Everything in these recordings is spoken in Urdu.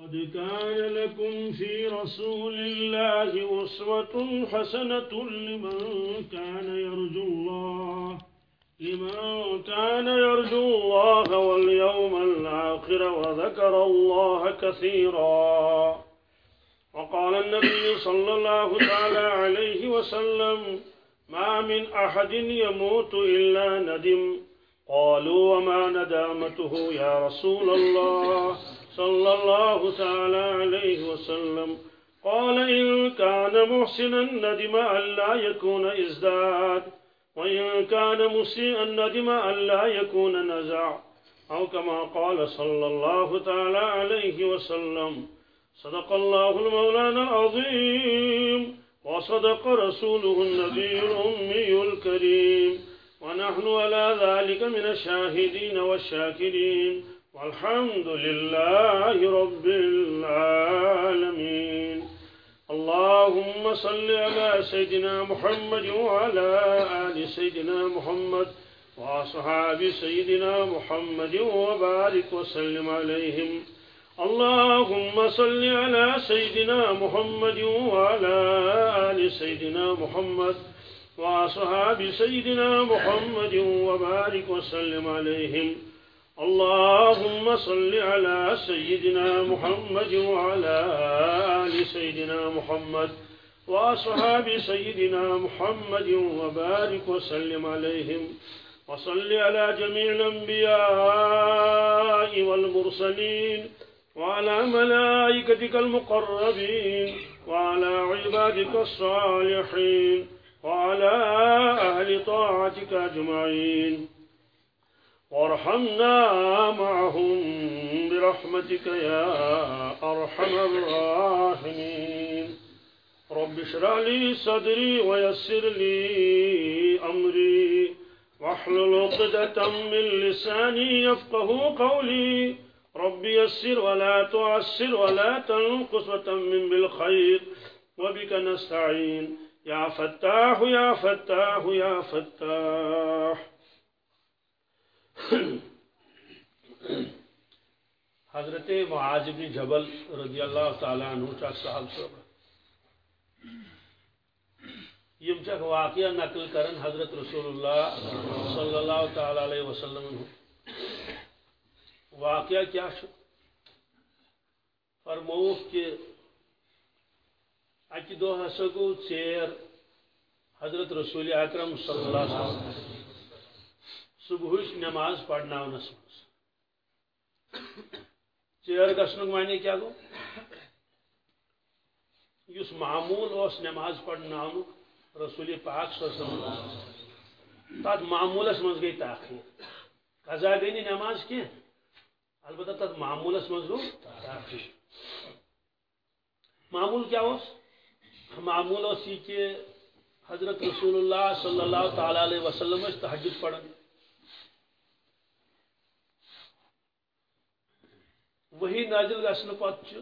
قد كان لكم في رسول الله أسوة حسنة لمن كان يرجو الله لمن كان يرجو الله واليوم الآخر وذكر الله كثيرا. وقال النبي صلى الله تعالى عليه وسلم ما من أحد يموت إلا ندم. قالوا وما ندامته يا رسول الله؟ صلى الله تعالى عليه وسلم. قال إن كان محسنا ندم ألا يكون إزداد وإن كان مسيئا ندم ألا يكون نزع أو كما قال صلى الله تعالى عليه وسلم صدق الله المولانا العظيم وصدق رسوله النبي الأمي الكريم. ونحن على ذلك من الشاهدين والشاكرين. والحمد لله رب العالمين. اللهم صل على سيدنا محمد وعلى آل سيدنا محمد وأصحاب سيدنا محمد وبارك وسلم عليهم. اللهم صل على سيدنا محمد وعلى آل سيدنا محمد وأصحاب سيدنا محمد وبارك وسلم عليهم. اللهم صل على سيدنا محمد وعلى آل سيدنا محمد وأصحاب سيدنا محمد وبارك وسلم عليهم وصل على جميع الأنبياء والمرسلين وعلى ملائكتك المقربين وعلى عبادك الصالحين وعلى أهل طاعتك أجمعين وارحمنا معهم برحمتك يا أرحم الراحمين. رب اشرح لي صدري ويسر لي أمري. واحلل عقدة من لساني يفقه قولي. رب يسر ولا تعسر ولا تنقص وتمم بالخير. وبك نستعين. يا فتاح يا فتاح يا فتاح. حضرت معاذ بن جبل رضی اللہ تعالیٰ عنہ چا صاحب صاحب یم چک واقعہ نقل کرن حضرت رسول اللہ صلی اللہ تعالی علیہ وسلم عنہ۔ واقعہ کیا شو فرموک کہ اکی دو ہسا گو ژیر حضرت رسول اکرم صلی اللہ علیہ وسلم۔ صبح نماز پڑھنس ژیر گھنک معنی کیا گو؟ اس معمول اس نماز پڑھنا رسول پاک صلی اللہ علیہ وسلم۔ تات معمولس مز گئی تاخیر۔ قضا گئی نی نماز کی البتہ تات معمولس مز گو تاخیر۔ معمول کیا اس معمول اس کہ حضرت رسول اللہ صلی اللہ تعالی علیہ وسلم تحجد پڑھن۔ وہی نازل گھن پتہ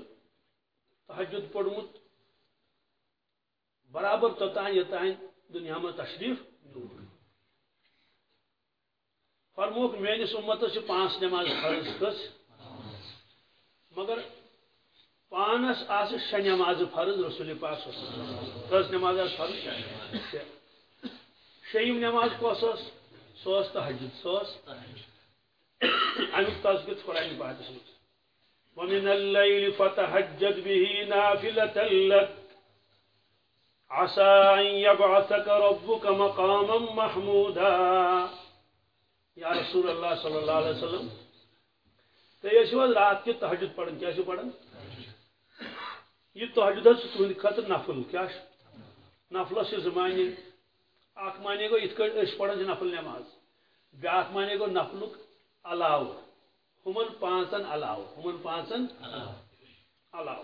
تحجد پوڑمت برابر توتان یوتان دنیا میں تشریف فرموک میس امتس پانچ نماز فرض کس، مگر پانس آس شے نماز فرض رسول پاک کس نماز فرض شیم نماز کس سوس تحجد سوس امیک تذکر قرآن پاکس مجھ ومن الليل فتهجد به نافلة لك. عسى أن يبعثك ربك مقاما محمودا. يا رسول الله صلى الله عليه وسلم، تو یہ شو رات کی تہجد پڑھن کیا پڑھن؟ یہ تہجد ہے تہند خاطر نفل کیا نفل سے زمانے اخ مانے گو ات اس پڑھن نفل نماز بیاکھ مانے گو نفلک علاوہ۔ ہمن پانچن علاو ہمن پانچن علاو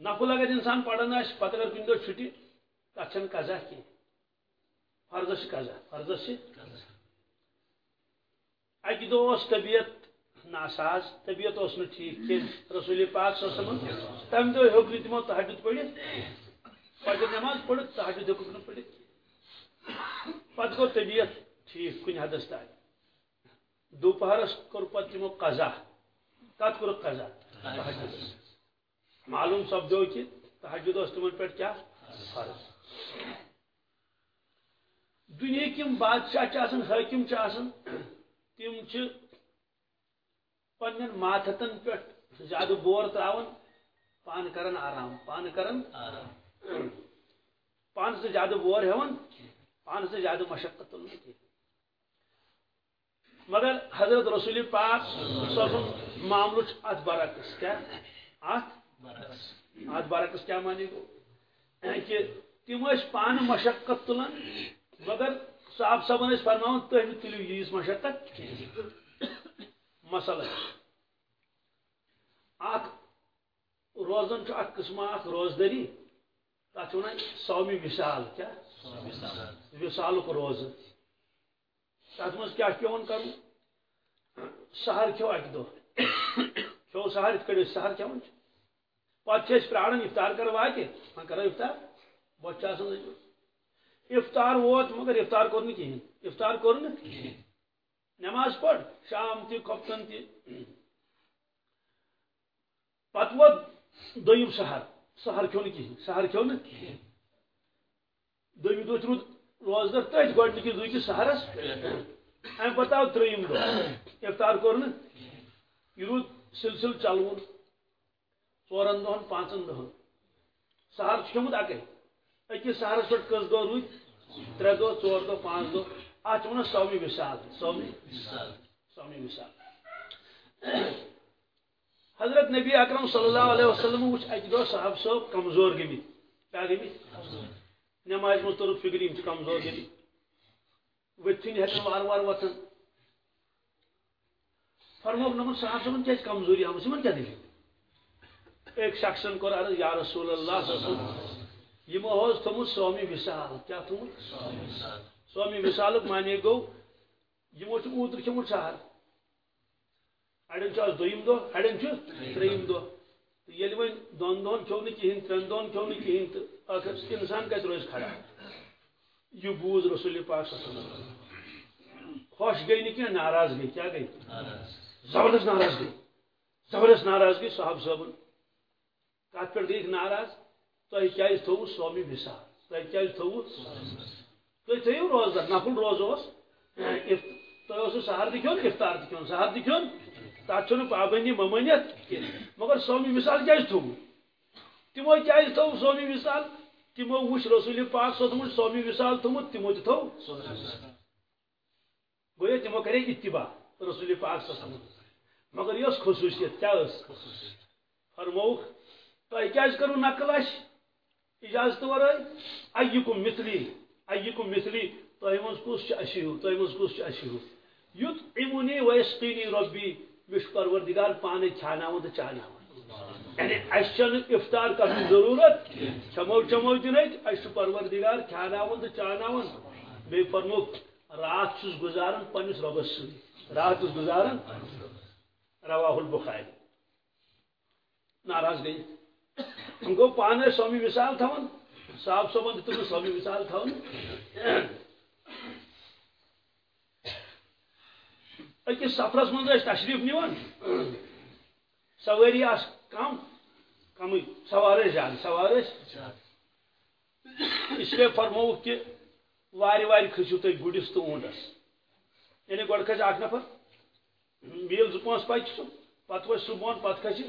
نفل اگر انسان پڑھن آس پتہ اگر کن دہ چھٹی تک چھ قزا کی فرض قزا فرض اکہ دہ طبیعت ناساز، طبیعت اس ٹھیک کی رسول پاک صلی اللہ علیہ وسلم تمہ دہ ہیوک نہ تمو تحجد پڑھت فجر نماز پڑھت تحجد ہیوک نہ پڑھت پتہ گو طبیعت ٹھیک کن حدس تک دوپہرس کور پتہ تمو قضا. کت کور قضا. معلوم سپدو کہ تحجد اس تمن پہ کیا؟ فرض. دنیا کم بادشاہ حاکم تم پن ماتحتن پہ زیادہ بور تراون پان کرن آرام پان کرن پان سے زیادہ بور ہون پان سے زیادہ مشقت تلن مگر حضرت رسول پاک صلی معاملہ ات برعکس کیا؟ ات ات برعکس کیا مانے گو کہ تم پان مشقت تلان مگر صاحب صبن فرما تھی تلو یہ مشقت مسئلہ اخ روزن اخ قسم اخ روزدری تک ونان سومی مثال کیا؟ مثال روز تک مز کیا پیون کر سہر کھو اکہ دہ کھو سہر ات کڑ سہر کھان پتہ پراران افطار کر واتہ وہاں کرو افطار۔ بچہ آسان افطار ووت مگر افطار کور کہین افطار کور نماز پڑھ۔ شام تہ کپتن تہ پتہ ووت دم سہر سہر کھو کہین سہر کھو دم دہ رود روزدر تھی گۄڈنِکِس دُہکِس سہرس ام پتہ آو ترٛیٚیِم دۄہ افطار کوٚر نہٕ یہِ روٗد سلسل چلوُن ژورن دۄہن پانٛژن دۄہن سہر چھُ کھیوٚمُت اکے أکِس سہرس پٮ۪ٹھ کٔژ دۄہ روٗدۍ ترٛےٚ دۄہ ژور دۄہ پانٛژھ دۄہ اتھ چھِ ونان سومی وِسال سومی سومی وِسال حضرت نبی اکرم صلی اللہ علیہ وسلم وٕچھ اکہِ دۄہ صاحب صٲب کمزور گٔمٕتۍ کیٛاہ گٔمٕتۍ نماز مز تور فکر یہ کمزور گئی ورتھن ہکن وار وار وتھن فرموک نمن صاحب صاحب کیا کمزوری آمت یمن کیا دلی ایک شخصن کور عرض یا رسول اللہ یمو ہوز تھومت سوامی وصال کیا تھومت سوامی وصالک معنی گو یمو اوتر کھمت سہر اڑن چھ دویم دو اڑن چھ تریم دو یل ون دون دون کھو نہ کہین ترین دون کھو نہ کہین تو آخر انسان کت روز کھڑا یہ بوز رسول پاک صلی اللہ علیہ وسلم۔ خوش گئی نہیں کہ ناراض گئی۔ کیا گئی؟ زبردست ناراض گئی۔ زبردست ناراض گئی صاحب صاحب کت پہ گئی ناراض تہ کیا تھو سوامی بسا تہ کیا تھو تھی تھو روزدار نفل روز اس تہ سہر تہ کھیون افطار تہ کھیون سہر تہ کھیون تک اچھا پابندی ممانیت مگر سومی مثال کیا تھو تمو کیا تھو سومی مثال تمو وچ رسول پاک صدم سومی مثال تھومت تمو تھو گویا تمو کرے اتباع رسول پاک صدم مگر یہ خصوصیت کیا فرموک تہ کیا کرو نقل اش اجازت ورائے ایکم مثلی ایکم مثلی تہ مز کس اشیو تہ مز کس اشیو یت امونی ویسقینی ربی مش پروردگار پانے چھانا تو چانا یعنی اچھا افطار کرنے ضرورت، چمو چمو جی دن اچھا پروردگار کھانا تو چانا بی فرموک رات چھ گزارن پنس ربس۔ سی رات گزارن۔ رواہ البخاری۔ ناراض گئی۔ ہم گو پانے سوامی مثال تھون صاحب صاحب تم سوامی مثال تھون اکس سفرس من تشریف نوان سواری آس کم کم سوار زیادہ سوار اس لیے فرمو کہ وار وار کھسو تھی گڑس تو اونٹس یعنی گۄڈٕ کھسہِ اکھ نفر میل زٕ پانٛژھ پکہِ سُہ پتہٕ وسہِ سُہ بۄن پتہٕ کھسہِ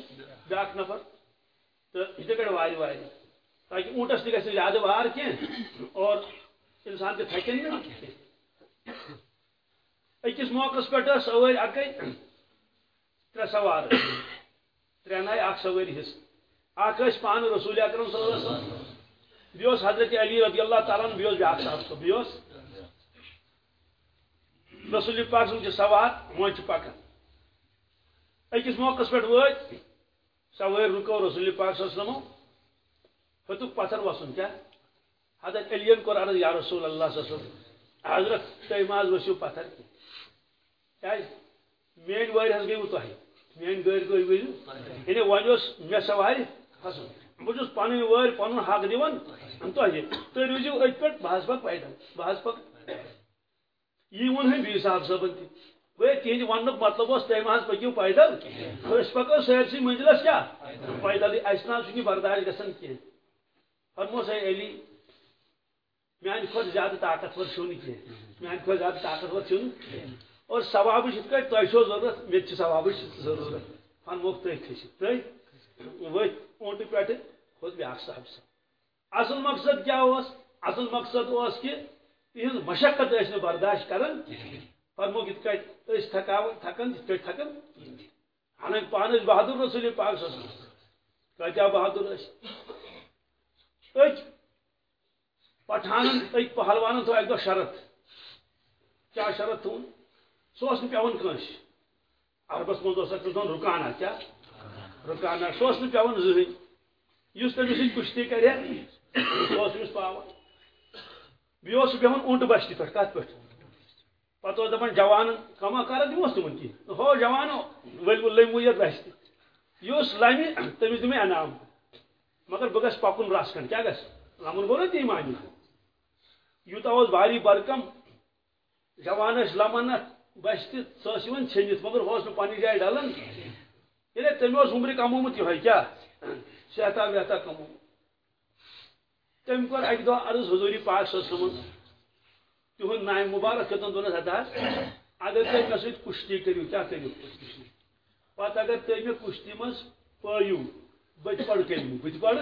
بیٛاکھ نفر تہٕ یِتھے کٔٹھۍ وارِ وارِ تاکہِ اونٹس تہِ گژھِ زیادٕ وار کینٛہہ اور انسان تہِ تھکن نہٕ اکس موقع پہ سواری اکے ترے سوار ترین آئی اخ سواری حص اخ پان رسول اکرم صلی اللہ علیہ وسلم. بیس حضرت علی رضی اللہ تعالیٰ بیس بیاکھ صاحب صاحب بیس رسول پاک سن سوار وۄنۍ چھُ پکان أکِس موقعس پٮ۪ٹھ وٲتۍ سوٲرۍ رُکو رسول پاک صلی اللہ علیہ وسلم. ہیوٚتُکھ پتھر وسُن کیٛاہ حضرت علیین کوٚر عرض یا رسول اللہ صلی اللہ علیہ وسلم. حضرت تُہۍ ما حظ ؤسِو پتھر کینٛہہ میٲنۍ وٲرۍ حظ گٔیوٕ تۄہہِ میٲنۍ گٲڑۍ گٔے ؤرِو یعنی وۄنۍ اوس مےٚ سوارِ کھسُن بہٕ چھُس پنٕنۍ وٲرۍ حق دِوان. تۄہہِ تُہۍ روٗزِو أتھۍ پٮ۪ٹھ بہٕ حظ پکہٕ پیدل بہٕ حظ پکہٕ یی ووٚن بیٚیہِ صاحب صٲبن تہِ. گویا تہند ون مطلب تم حض پکو پیدل. اس پکو سرسی منزلس کیا پیدل اس نا چھ برداشت گژھان کی فرموس ہے علی میان کھت زیادہ طاقتور چھو نی میان کھت زیادہ طاقتور چھو اور ثواب یت کٹ تہ چھو ضرورت مے چھ ثواب ضرورت۔ فرموک تھی کھسو تھی ورت اونٹ پہ کھوت بیاکھ صاحب صاحب اصل مقصد کیا اس اصل مقصد اس کہ تہذ مشقت اس نے برداشت کرن۔ فرمو کت کٹ اس تھکاو تھکن جت تھکن۔ حالانکہ پانچ بہادر رسول پاک صلی اللہ علیہ کیا بہادر اس اچ پٹھانن اک پہلوانن تو ایک دو شرط۔ کیا شرط تھون سو اس پیون کنس عربس مز اس دون رکانا کیا؟ رکانا سو اس پیون زہن یس تمس کشتی کرے۔ سو اس مس پاون بیو اس بیہون اونٹ بشتی پہ کت پہ پتہ اس دپان جوان کما کر دموس تمن کی ہو جوانو ول ول لمو یہ بشتی۔ یس لمہ تمس دم انعام مگر بہ گھس پکن رس کھن کیا گھس لمن گو نا تی مانی یوتا اس باری برکم۔ جوان اس لمن بشتی سہ چھنت مگر ہو پنہ جائے ڈلان یعنی تمہیں عمر کمومت یہ کیا؟ صحتہ وحتہ کمومت تم کور اک دہ عرض حضوری پاک صن تہد نام مبارک کتن دونس ہتا اگر تھی مے ست کشتی کرو کیا کرو پتہ اگر تھی مے کشتی مز پایو بت پڑ کرو بت پڑ.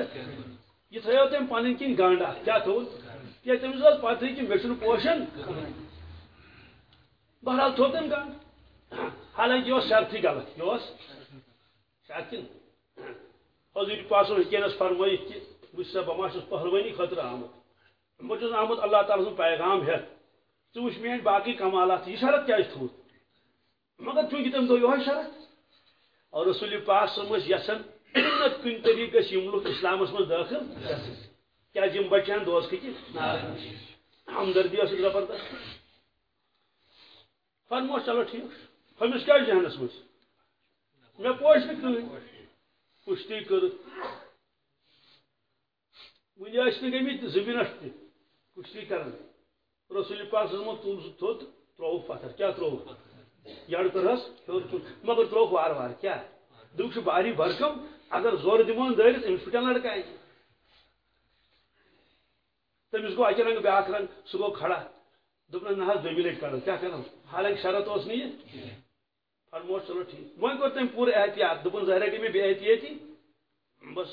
یہ تھو تم پن کن گانڈا، کیا تھو؟ کیا تمس پتہ کہ مے پوشن؟ بہرحال تھو تم گانڈ حالانکہ یہ شرطی غلط یہ شرط حضور پاس وکینس فرمائت کہ بس سا بما پہلوانی خطر آمد۔ بہت آمد، اللہ تعالیٰ سن پیغام ہیت وچ میان باقی کمالات یہ شرط کیا تھوت مگر چونکہ تم دو یہ شرط۔ اور رسول پاک صم یسن کن طریقہ یم لوگ اسلامس من داخل۔ کیا یم بچان دوست کی ہمدردی زبردست فرمو چلو ٹھیک ہمس کیا ذہنس مز مے پوش نہ کہین کشتی کر۔ ون گمت زٕ منٹ تہ کشتی کران رسول پاک صلی تل سہ تھوت، تروو پتھر۔ کیا تروو؟ یڑ کرس ہیور تل مگر تروو وار وار کیا؟ دک باری برکم اگر زور دمون دٲرِتھ أمِس پھٕٹن لڑکہٕ اَتہِ تٔمِس گوٚو اَکہِ رنٛگہٕ بیٛاکھ رنٛگ سُہ گوٚو کھڑا۔ دوٚپنس نہ حظ دوٚیمہِ لٹہِ کڑو کیٛاہ کرو حالانکہِ شرط اوس نہٕ یہِ۔ فرموس چلو ٹھیٖک۔ وۄنۍ کوٚر تٔمۍ پوٗرٕ احتیاط دوٚپُن ظٲہرا گٔے مےٚ بے احتیٲطی بس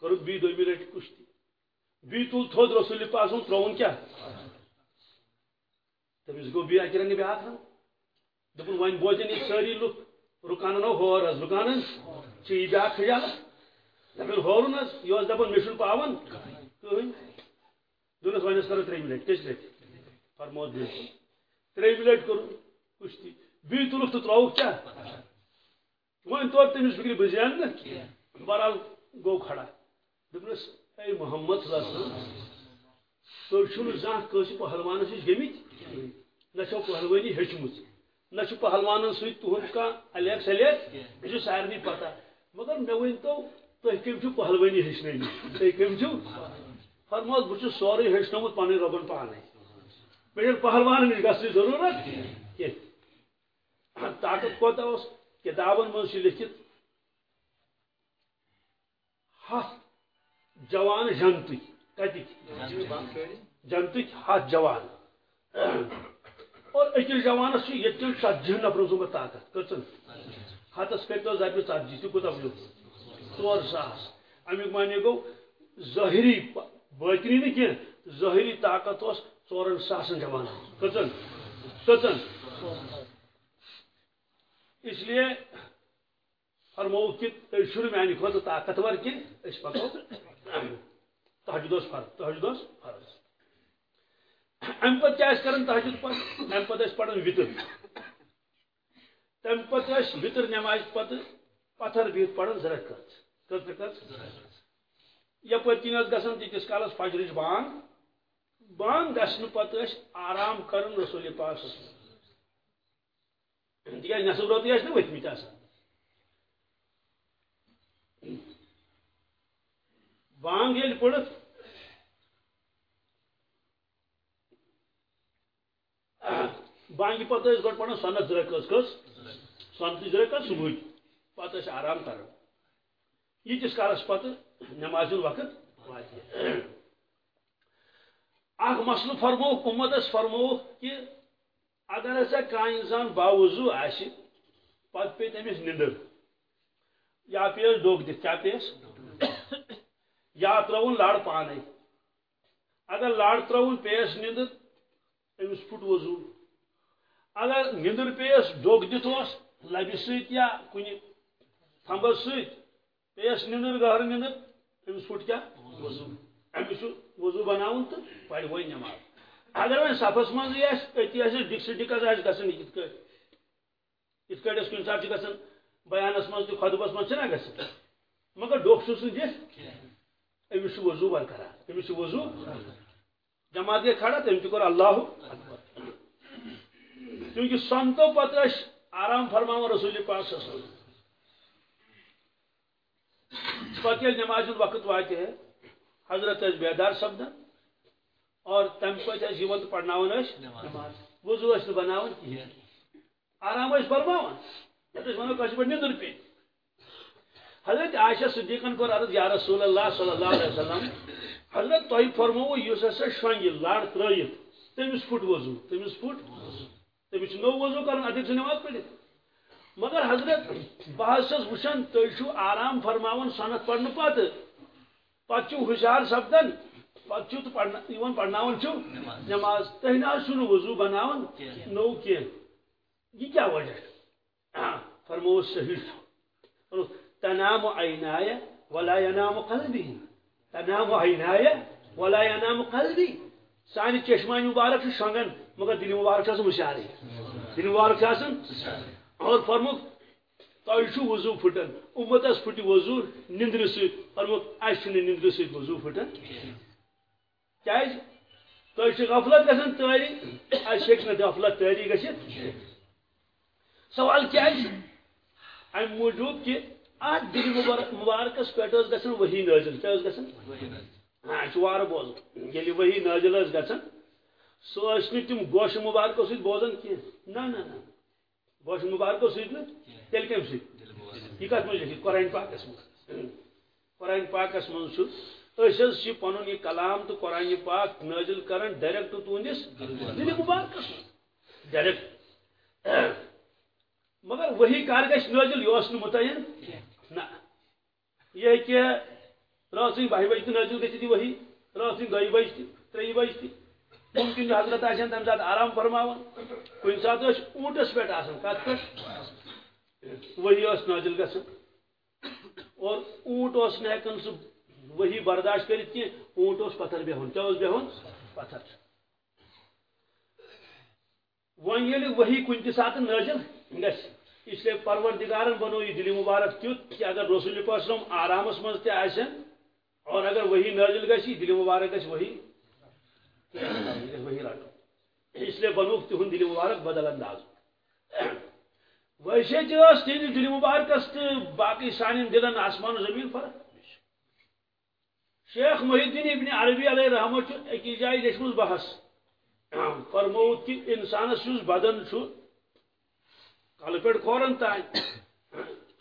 کوٚرُکھ بیٚیہِ دوٚیمہِ لٹہِ کُشتی بیٚیہِ تُل تھوٚد رسول پاک سُنٛد ترٛووُن کیٛاہ تٔمِس گوٚو بیٚیہِ اَکہِ رنٛگہٕ بیٛاکھ رنٛگ دوٚپُن وۄنۍ بوزن ییٚتہِ سٲری لُکھ رُکانن ہو ہور حظ رُکانن چھِ یہِ بیٛاکھ خیال دپان ہورُن حظ یہِ اوس دپان مےٚ چھُنہٕ پاوان کٕہٕنۍ دوٚپنس وۄنۍ حظ کرو ترٛیٚیِمہِ لٹہِ کٔژِ لٹہِ فرموس بیٚیہِ ترٛیٚیِمہِ لٹہِ کوٚر کُشتی. بیٚیہِ تُلُکھ تہٕ ترٛووُکھ کیٛاہ وۄنۍ توٚر تٔمِس فِکرِ بہٕ زینہٕ نہٕ بہرحال کھڑا. دوٚپنس اے محمد صلی اللہ علیہ وسلم تُہۍ چھُو نہٕ زانٛہہ پہلوانس نِش گٔمٕتۍ نہ چھو پہلوٲنی ہیٚچھمٕژ نہ چھُ پہلوانن سۭتۍ تُہُنٛد کانٛہہ الیک سلیک یہِ چھُ سارنٕے پتہ مگر مےٚ ؤنۍتو تُہۍ کٔمۍ چھِو پہلوٲنی ہیٚچھنٲومٕتۍ تُہۍ کٔمۍ چھِو فرموس بہٕ چھُس سورُے ہیٚچھنومُت پنٕنۍ رۄبن پانے. مےٚ چھنہٕ پہلوانن نِش گژھنٕچ ضروٗرت طاقت کوتاہ اوس کتابن منٛز چھُ لیکھِتھ ہتھ جوان جنتٕکۍ کتِکۍ جنتٕکۍ ہتھ جوان۔ اور أکِس جوانس چھُ ییٚتہِ کٮ۪ن ژتجی نفرن سُمبت طاقت کٔژن ہتس کٔرۍتو ضربہِ ژتجی تہِ کوٗتاہ وُنیُک ژور ساس امیُک معنی گوٚو ظٲہری باطنی نہٕ کینٛہہ ظٲہری طاقت اوس ژورن ساسن جوان کٔژن کٔژن اس لیے فرمو کہ تُہۍ چھُنہٕ میانہِ کھۄتہٕ طاقتور کینٛہہ أسۍ پکو اوس فرض اوس فرض ام پتہ کیا کران تہجد پتہ ام پتہ پڑھان وطر تم پتہ وطر نماز پتہ پتھر بہت پڑھان زٕ رکعت کٔژ رکعت یپٲرۍ کِنۍ ٲس گژھان تیٖتِس کالس فجرٕچ بانگ بانگ گژھنہٕ پتہٕ ٲسۍ آرام کران رسول پاکس تِکیٛازِ نٮ۪صب رٲتٕے ٲسۍ نہٕ ؤتھمٕتۍ آسان بانگ ییٚلہِ پٔرِتھ بانگہ پتہ گۄڈٕ پڑھان سۄنت زٕ رکٲژ کٔژ سۄنتٕچ زٕ رکٲژ صبحٕچ پتہٕ آرام کران ییٖتِس کالس پتہٕ نمازِ ہُنٛد وقت واتہِ اکھ مسلہٕ فرمووُکھ اُمتس فرمووُکھ کہِ اگر ہسا کانٛہہ انسان باوضوٗ آسہِ پتہٕ پیٚیہِ تٔمِس نِندٕر یا پیٚیس ڈوٚگ دِتھ کیٛاہ پیٚیس یا ترٛاوُن لڑ پانے اگر لڑ ترٛاوُن پیٚیس نِندٕر أمِس پھُٹ وضوٗ اگر نِندٕر پیٚیس ڈوٚگ دِتھ اوس لبہِ سۭتۍ یا کُنہِ تھمبس سۭتۍ پیٚیس نِندٕر گہرٕ نِندٕر أمِس پھُٹ کیٛاہ وضوٗ أمِس چھُ وضوٗ بناوُن تہٕ پرِ وۄنۍ نٮ۪ماز اگر وۄنۍ صفس منٛزٕے آسہِ، أتی آسہِ ڈِکسہٕ ڈِکس آسہِ گژھان یِتھ بیانس منٛز تہِ خۄدبس منٛز چھِنا گژھان۔ مگر ڈوٚکھ چھُس نہٕ دِتھ برقرار، أمِس چھُ وضوٗ جماعت گٔے کھڑا، تٔمۍ تہِ کوٚر اللہ چوٗنٛکہِ سۄنتو پتہٕ ٲسۍ آرام فرماوان رسول پاک صلی پتہٕ ییٚلہِ نٮ۪مازِ ہُنٛد وقت واتہِ ہے حضرت بیدار سپدان اور تمہِ پتہٕ تہٕ ٲسۍ نٮ۪ماز وضوٗ بناوان کِہیٖنۍ آرام أسۍ ونو پٲٹھۍ نیٚدٕر پے حضرت عائشہ صدیقن کوٚر عرض یا رسول اللہ صلی اللہ علیہ وسلم حضرت تۄہہِ فرمووُ یُس ہسا شۄنگہِ لڑ ترٲیِتھ تٔمِس پھُٹ وضوٗ تٔمِس پھُٹ تٔمِس نوٚو وضوٗ کرُن ادٕ سُہ نٮ۪ماز پٔرِتھ مگر حضرت بہٕ تُہۍ چھِو آرام فرماوان سۄنت پرنہٕ پتہٕ پتہٕ ہُشار سپدان پتہٕ تہٕ نٮ۪ماز تُہۍ نہ حظ چھِو نہٕ وضوٗ بناوان نوٚو کینٛہہ یہ کیا وجہ فرمو صحیح تنام عینایا ولا ینام قلبی۔ تنام عینایا ولا ینام قلبی۔ سانہ چشمہ مبارک شونگن مگر دل مبارک مشارے۔ دل مبارک اور فرمو تہ وضو پھٹن امتس پھٹ وضو نندر ست فرمو نندر ست وضو پھٹن کیاز تہ غفلت گژھان تاری اس ہیٚکہِ نہٕ غفلت تاری گژھِتھ سوال کیا ام موجود کہ ات دل مبارکس پہ گھن وہی نازل. کیا گھن ہاں وار بوز. یعنی یل وہی نازل گھن سہ تم گوش مبارکو ست بوزان کی نا نا نا. گوش مبارکو ست تیل کم ست یہ کت مجھ لکھت قرآن پاکس من قرآن پاکس من پن یہ کلام تو قرآن پاک نازل کران ڈائریکٹ تہندس دل مبارکس ڈائریکٹ مگر وہی کر گھس نازل یہ متعین۔ نہ۔ یہ کہ رات بہہ بجے تہ نازل گی وہی۔ رات دہ بج تہ تری بج تہ ممکن حضرت آن تمہ سات آرام فرماون۔ کن سات اونٹس پہ کت پہ وہی نازل گھن اور اونٹ اس ہکان سہ وہی برداشت کرت کی اونٹ اس پتھر بہن کیا بہن پتھر۔ ون یل وہی کن تہ سات نازل گس اس لیے پروردگارن بنو یہ دلی مبارک تیت کہ اگر رسول وسلم آرامس من تہ اور اگر وہی نازل گی دلی مبارک گھس وہی وہی رٹو اس لیے بنوک تہد دلی مبارک بدل انداز ویسے تہس تہندس مبارکس تو باقی سان دلن آسمان و زمین فرق شیخ محی الدین ابن عربی علیہ رحمت اکس جائیں لیچم بحث۔ فرموت کہ انسانس بدن کل پہ کھورن تان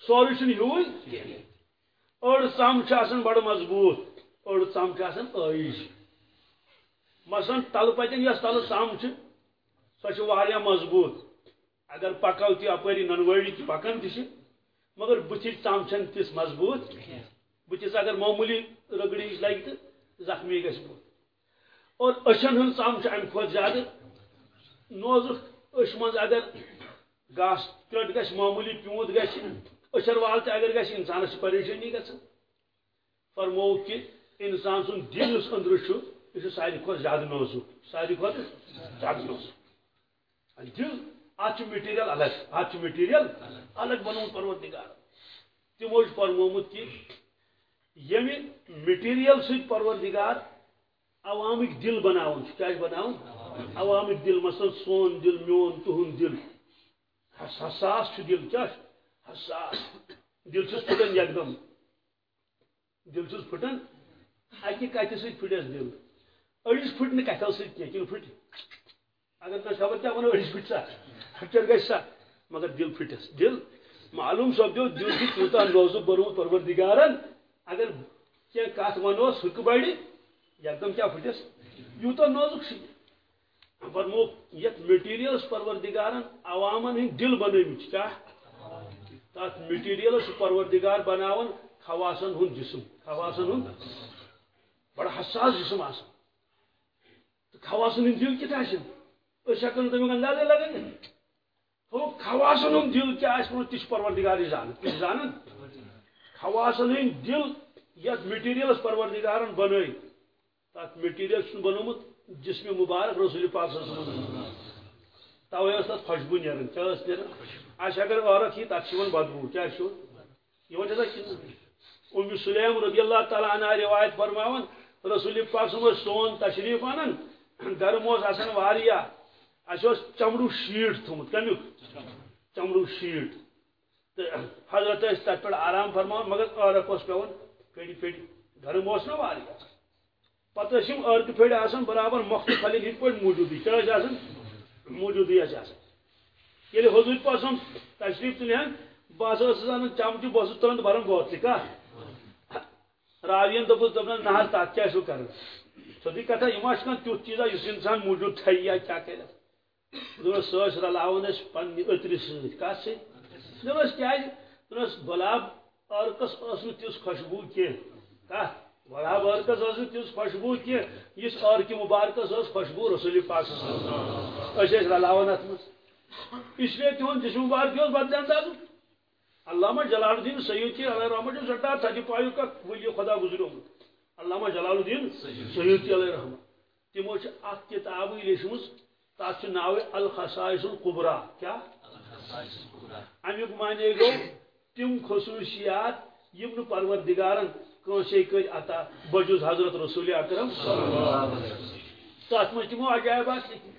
سوری چھ ہیوے اڑ ژم بڑ مضبوط۔ اڑ ژم عیش مثلا تل پتن یس تل ژم سہ مضبوط۔ اگر پکو تہ اپری ننوڑی تہ پکان تہ مگر بتھ ژم تس مضبوط۔ بتس اگر معمولی رگڑی لگہ تو زخمی گھس اور اچھن ہند ژم ام کھت زیادہ نوزک اچھ من اگر گاس کٹ گھس معمولی پیوت گھس اشر وال تہ اگر گھس انسانس پریشانی گھان فرمو کہ انسان سن دل اس اندر یہ ساری کھت زیادہ نوزک ساری کھت زیادہ نوزک دل ات مٹیریل الگ ات مٹیریل الگ بنو پروردگار تمو فرمومت کہ یمہ مٹیریل ست پروردگار عوامک دل بناون کیا بناون عوامک دل مثلا سون دل میون تہند دل حساس دل کیا حساس دل چھس پھٹن یکدم دل چھس پھٹن اکہ کتہ ست پھٹس دل أڑس پھٹ نہ کتھو ست کینٛہہ کِنہٕ پھٹ اگر تو خبر کیا ونو أڑِس سا۔ فریکچر گژھِ سا۔ مگر دل پھٹس دل معلوم سپدو دل چھُ تیوٗتاہ نوزُک بنومُت پروردگارن، اگر کینٛہہ کتھ ونوس ہُکہ بڑِ یکدم کیا پھٹس یوٗتاہ نوزُک چھُ فرمو یتھ میٹیریلس پروردگارن، عوامن ہٕنٛدۍ دل بنٲومٕتۍ کیا تتھ میٹیریلس پروردگار بناوان خواسن ہُنٛد جسم۔ خواسن ہُنٛد بڑا حساس جسم آسان خواسن دل کِتھ آسن أسۍ اندازے لگٲوِتھ خواسن دل کیا آسہِ تہِ چھُ پروردگارٕے خواسن دل یتھ میٹیریلس پروردگارن بنٲے تتھ میٹیریل چھُنہٕ بنومُت جسم مبارک رسول پاک صلی اللہ علیہ وسلم توے ٲس خوشبو نیران کیٛاہ نیران اگر عورت یی تتھ بدبو کیٛاہ ام سلیم رضی اللہ تعالیٰ عنہ روایت فرماون رسول پاک صلی سون تشریف انان گرم اوس آسان واریاہ اَسہِ اوس چمڑو شیٖٹ تھوٚمُت کمیُک چمڑو شیٖٹ۔ تہٕ حضرت ٲسۍ تتھ پٮ۪ٹھ آرام فرماوان مگر عٲرق اوس پیوان پیڑِ پیڑِ گرم اوس نا واریاہ پتہ ٲسۍ یِم عٲرقہٕ پھٔلۍ آسان برابر مۄختہٕ پھلٮ۪ن ہِنٛدۍ پٲٹھۍ موٗجوٗدٕے کیٛاہ ٲسۍ آسان موٗجوٗدٕے ٲسۍ آسان ییٚلہِ یعنی تشریف تُلہن بہٕ ہسا ٲسٕس انان چمچہٕ بہٕ اوسُس تُلان بران بوتلہِ کتھ راوین دوٚپُس دوٚپنس نہ حظ تتھ کیٛاہ چھُو کران کتھا یہِ ما چھُ کانٛہہ انسان موٗجوٗد تھایہِ یا کیٛاہ کرِ دوٚپنس سۄ ٲسۍ رلاوان أسۍ پننہِ أترِ سۭتۍ کتھ سۭتۍ دوٚپنس کیٛازِ جی؟ دوٚپنس گۄلاب عٲرقس ٲس نہٕ تِژھ خوشبوٗ کینٛہہ کتھ گۄلاب عٲرقس ٲس نہٕ تِژھ خوشبوٗ کینٛہہ یُس عٲرقہِ مُبارکس رسول پاک أسۍ ٲسۍ رلاوان اتھ اس لیے تہد جسم مبارک بدل اندازُک علامہ جلال الدین سیوتی علیہ رحمت چھُ سٹھاہ تھدِ جی، پایُک اکھ ؤلی خدا گزریومُت علامہ جلال الدین سیوتی علیہ رحمت۔ تمو چھِ کتابٕے لیچھمٕژ تتھ چھُ ناو الخصائص القبرا۔ کیا؟ امیُک معنی گوٚو تِم خصوٗصیات یِم پروردگارن کٲنٛسے کٔرۍ عطا بجوز حضرت رسول اکرم تتھ منٛز تِمو عجایبات لیکھمٕتۍ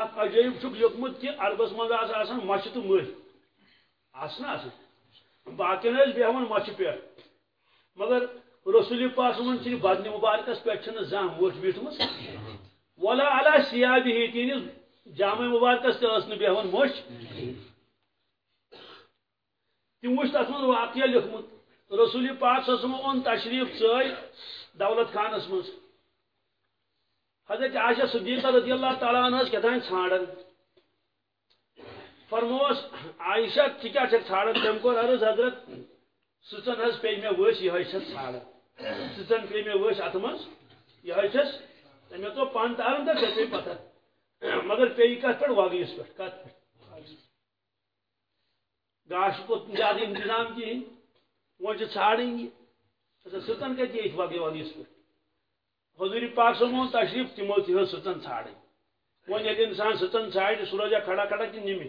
اکھ عجٲیب چھُکھ لیوٚکھمُت کہِ عربس آسہٕ آسان مچھِ تہٕ مٔہۍ آسنا آسان باقین مچھِ پٮ۪ٹھ مگر رسول پاک صٲبن چھِ بدنہِ مُبارکس پٮ۪ٹھ چھِنہٕ زانٛہہ مٔچھ ولا علا سیابہِ تِہنٛدِس جامع مُبارکس تہِ ٲس نہٕ بیٚہوان مٔچھ تِم وٕچھ تتھ واقعہ لیوٚکھمُت رسول پاک صٲبن اوٚن تشریف ژٲے دولت خانس منٛز حضرت عائشہ صدیقہ رضی اللہ تعالیٰ عنہ کتان ژھانڈن فرموس، عائشہ ژٕ کیٛاہ چھکھ ژھانڈن تٔمۍ کوٚر عرض حضرت سٕژن حظ پیٚیہِ مےٚ ؤسۍ یِہوے چھس ژھانڈان سٕژن پیٚیہِ مےٚ ؤسۍ اتھ منٛز چھس مےٚ تو پن تارن تہٕ ژےٚ پتہ۔ مگر پیٚیہِ کتھ پٮ۪ٹھ وگیس پٮ۪ٹھ کتھ پٮ۪ٹھ گاشُک زیادٕ انتظام کہیٖنۍ وۄنۍ چھِ ژھانڈٕنۍ یہِ سٕژن کتہِ ییٚتھۍ وگے وگیس حضور پاک صٲبن تشریف تمو تہ سٕژن ژھانڈٕنۍ وۄنۍ ییٚلہِ انسان سٕژن ژھانڈِ سُہ کھڑا کھڑا کِنہٕ نِمہِ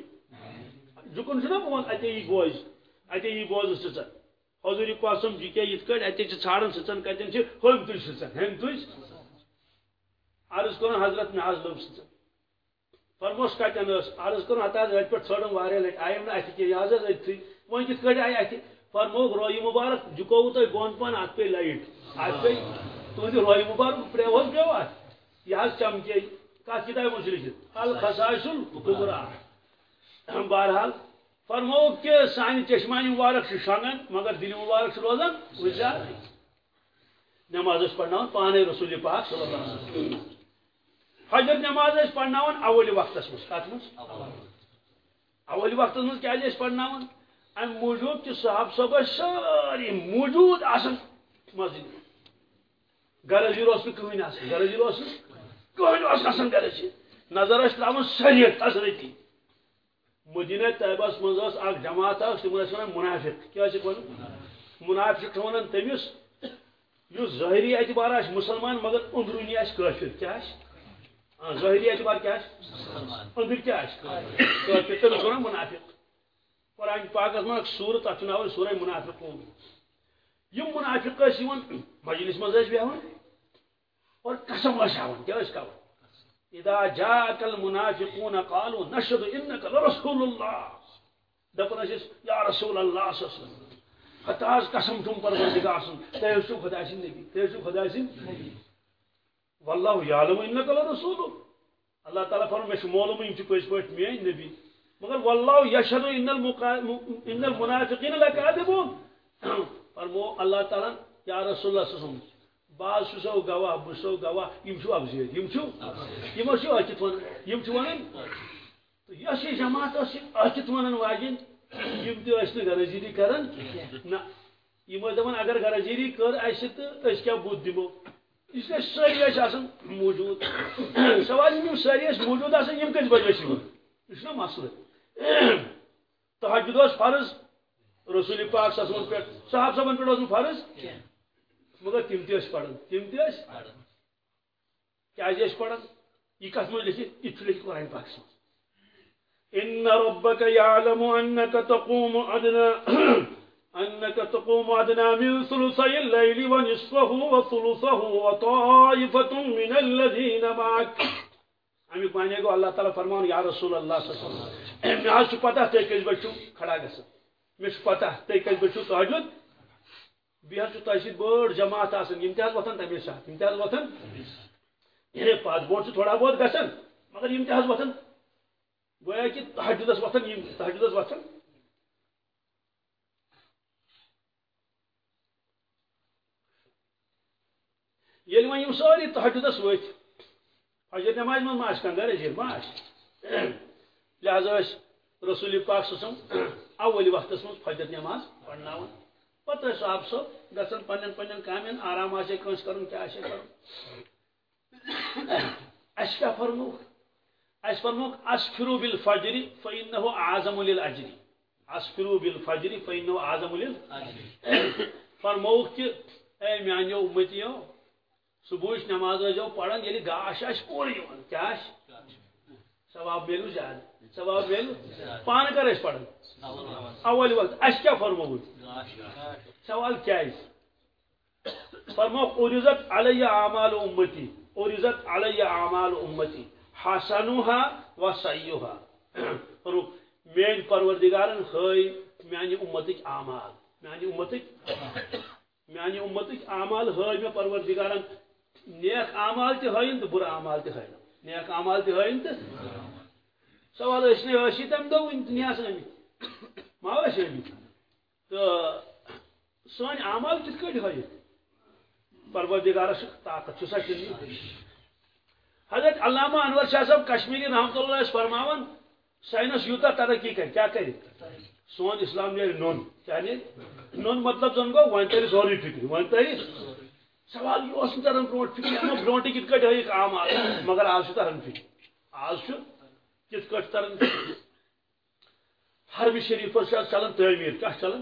جُکُن چھُنہ بہٕ اتے یی بوزِ اتے یی بوزٕ سٕژن حضور پاک صٲب جِکے جی یِتھ کٲٹھۍ اتے چھِ ژھانڈان سٕژن کتٮ۪ن چھِ ہوٚمۍ تُج سٕژن ہیٚمۍ تُج عرض کوٚرُن حضرت مےٚ حظ لوٚب سٕژن فرموس کتٮ۪ن ٲس عرض کوٚرُن ہتھ حظ اتہِ پٮ۪ٹھ ژھٲرٕم واریاہ لٹہِ آیم نہٕ اَتھِ کینٛہہ یہِ حظ ٲس أتھٕے وۄنۍ کِتھ کٲٹھۍ آیہِ اَتھِ فرمووُکھ رویہِ مُبارک جُکووُ تۄہہِ بۄن پہن اتھ پیٚیہِ لایٹ اتھ پیٚیہِ تہنٛدِ رویہِ مُبارک پرٛیو یہ چمکے کت کتابہِ منٛز الخصائص الکبرا بہرحال فرمو کہ سانہِ چشمانہِ مبارک چھِ شۄنگان مگر دِلہِ مبارک چھُ روزان وٕزار نماز پرناوان پانے رسول پاک صلی اللہ علیہ وسلم۔ فجر نماز پرناوان اول وقتس منٛز کتھ منٛز اول وقتس منٛز کیازِ ٲسۍ پرناوان امہِ موٗجوٗب کہِ صحاب صٲب ٲسۍ سٲری موٗجوٗد آسان مسجد۔ اوس نہٕ کٕہٕنۍ آسان گرجیر اوس نہٕ کٕہٕنۍ اوس آسان گرجیر نظر ٲسۍ تراوان سٲری تسرتی مدینہ طیبس اکھ جماعت ٲسۍ ونان منافق۔ ونان منافق ونان تٔمِس یُس ظٲہری اعتبار مُسلمان مگر أنٛدروٗنی آسہِ کٲفِر کیٛاہ آسہِ ظٲہری اعتبار کیٛاہ آسہِ کٲفِر تٔمِس ونان منافق۔ قرآن پاکس سوٗرت تتھ چھُ ناو سورہ منافق یم منافق مجلس منٛز ٲسۍ بیٚہوان اور قسم ٲسۍ کیا اذا جاءك المنافقون قالوا نشهد انك لرسول الله. دپن ٲسۍ یا رسول الله صلی اللہ علیہ وسلم. خطاز قسم تم پروردگار سن. تُہۍ ٲسِو خدا سٕنٛدۍ نبی تُہۍ ٲسِو خدا سٕنٛدۍ والله يعلم انك لرسول. اللہ تعالیٰ فرم میں معلوم یہ پز پہ میان نبی. مگر واللہ یشہد ان ان المنافقین لکاذبون. فرمو اللہ تعالیٰ، یا رسول اللہ صلی اللہ علیہ وسلم بعض سو گواہ بہ سو گواہ یم چھو ابزید یم چھو یم چھو اچت ون یم چھو ونن تو یس یہ جماعت اچت ونن واجن یم تہ اس گرزیری کرن نہ یم دپان اگر گرزیری کر اس تو اس کیا بود دمو اس لیے ساری اس موجود سوال یم ساری اس موجود آسن یم کس بجے سی اس نا مسئلہ تہجد اس فرض رسول پاک صلی اللہ علیہ وسلم پہ صحابہ صاحبن پہ فرض مگر تم تس پڑھن تم تس کیا پڑھن یہ کت مجھ لکھت یہ لکھ قرآن پاک مز ان ربك يعلم انك تقوم ادنى انك تقوم ادنى من ثلثي الليل ونصفه وثلثه وطائفة من الذين معك امیک معنی گو اللہ تعالیٰ فرمان یا رسول اللہ صلی اللہ علیہ وسلم۔ میں آج پتہ تھی کس بچو کھڑا گسن میں پتہ تھی کس بچو تحجد بیس تہ بڑ جماعت وتھان تمے سات وتھان یعنی پات بوٹ تھوڑا بہت گژھان مگر یم تہ وتھان گویا کہ تحجدس وتھان یم تحجدس وتھان ییٚلہِ وۄنۍ یِم سٲری تحجدس ؤتھۍ فجر نماز منٛز ما آسہِ کانٛہہ گرٕجیٖر ما آسہِ۔ لہذا رسول پاک سٕنٛز اول وقتس منٛز فجر نماز پرناوان۔ پتہ صاحب صاحب گھن پن پن کامین آرام آسے کنس کرن کیا آسے کرن اس فرموک اس فرموک اسفرو بالفجر فإنه اعظم للأجر اسفرو بالفجر فإنه اعظم للأجر فرموک کہ اے میانیو امتیو صبح نماز جو پڑھن یلی گاش آش پوری کیا ثواب میلو زیادہ ثواب یعنی میلو پان کر اس پڑھن۔ اول وقت اس کیا فرمو سوال کیا ہے؟ فرمو اورزت علی اعمال امتی۔ اورزت علی اعمال امتی۔ حسنوها و سیوها فرمو مین پروردگارن خی میانی امتک اعمال میانی امتک میانی امتک اعمال خی میں پروردگارن۔ نیک اعمال تہ ہائن تو برا اعمال تہ ہائن نیک اعمال تہ ہائن تو سوال اس نے ٲسی تمہِ دۄہ وٕنہِ دُنیاہس آمٕتۍ ما ٲسۍ آمٕتۍ تہٕ سٲنۍ اعمال کِتھ کٲٹھۍ ہٲیِتھ طاقت چھُ سا کِنہٕ حضرت علامہ انور شاہ صاحب کشمیری رحمت اللہ ٲسۍ فرماوان ساینس یوٗتاہ ترقی کرِ کیٛاہ کرِ سون اسلام نیرِ نوٚن کیٛاہ نیرِ نوٚن مطلب زن گوٚو وۄنۍ ترِ سورُے فکرِ وۄنۍ ترِ سوال یہِ اوس نہٕ تران برونٛٹھ فکرِ اما برونٛٹھٕے کِتھ کٲٹھۍ ہٲیِکھ مگر آز چھُ تران فکر آز چھُ کت کٹ تران حرم شریف چلان تعمیر کیا چلان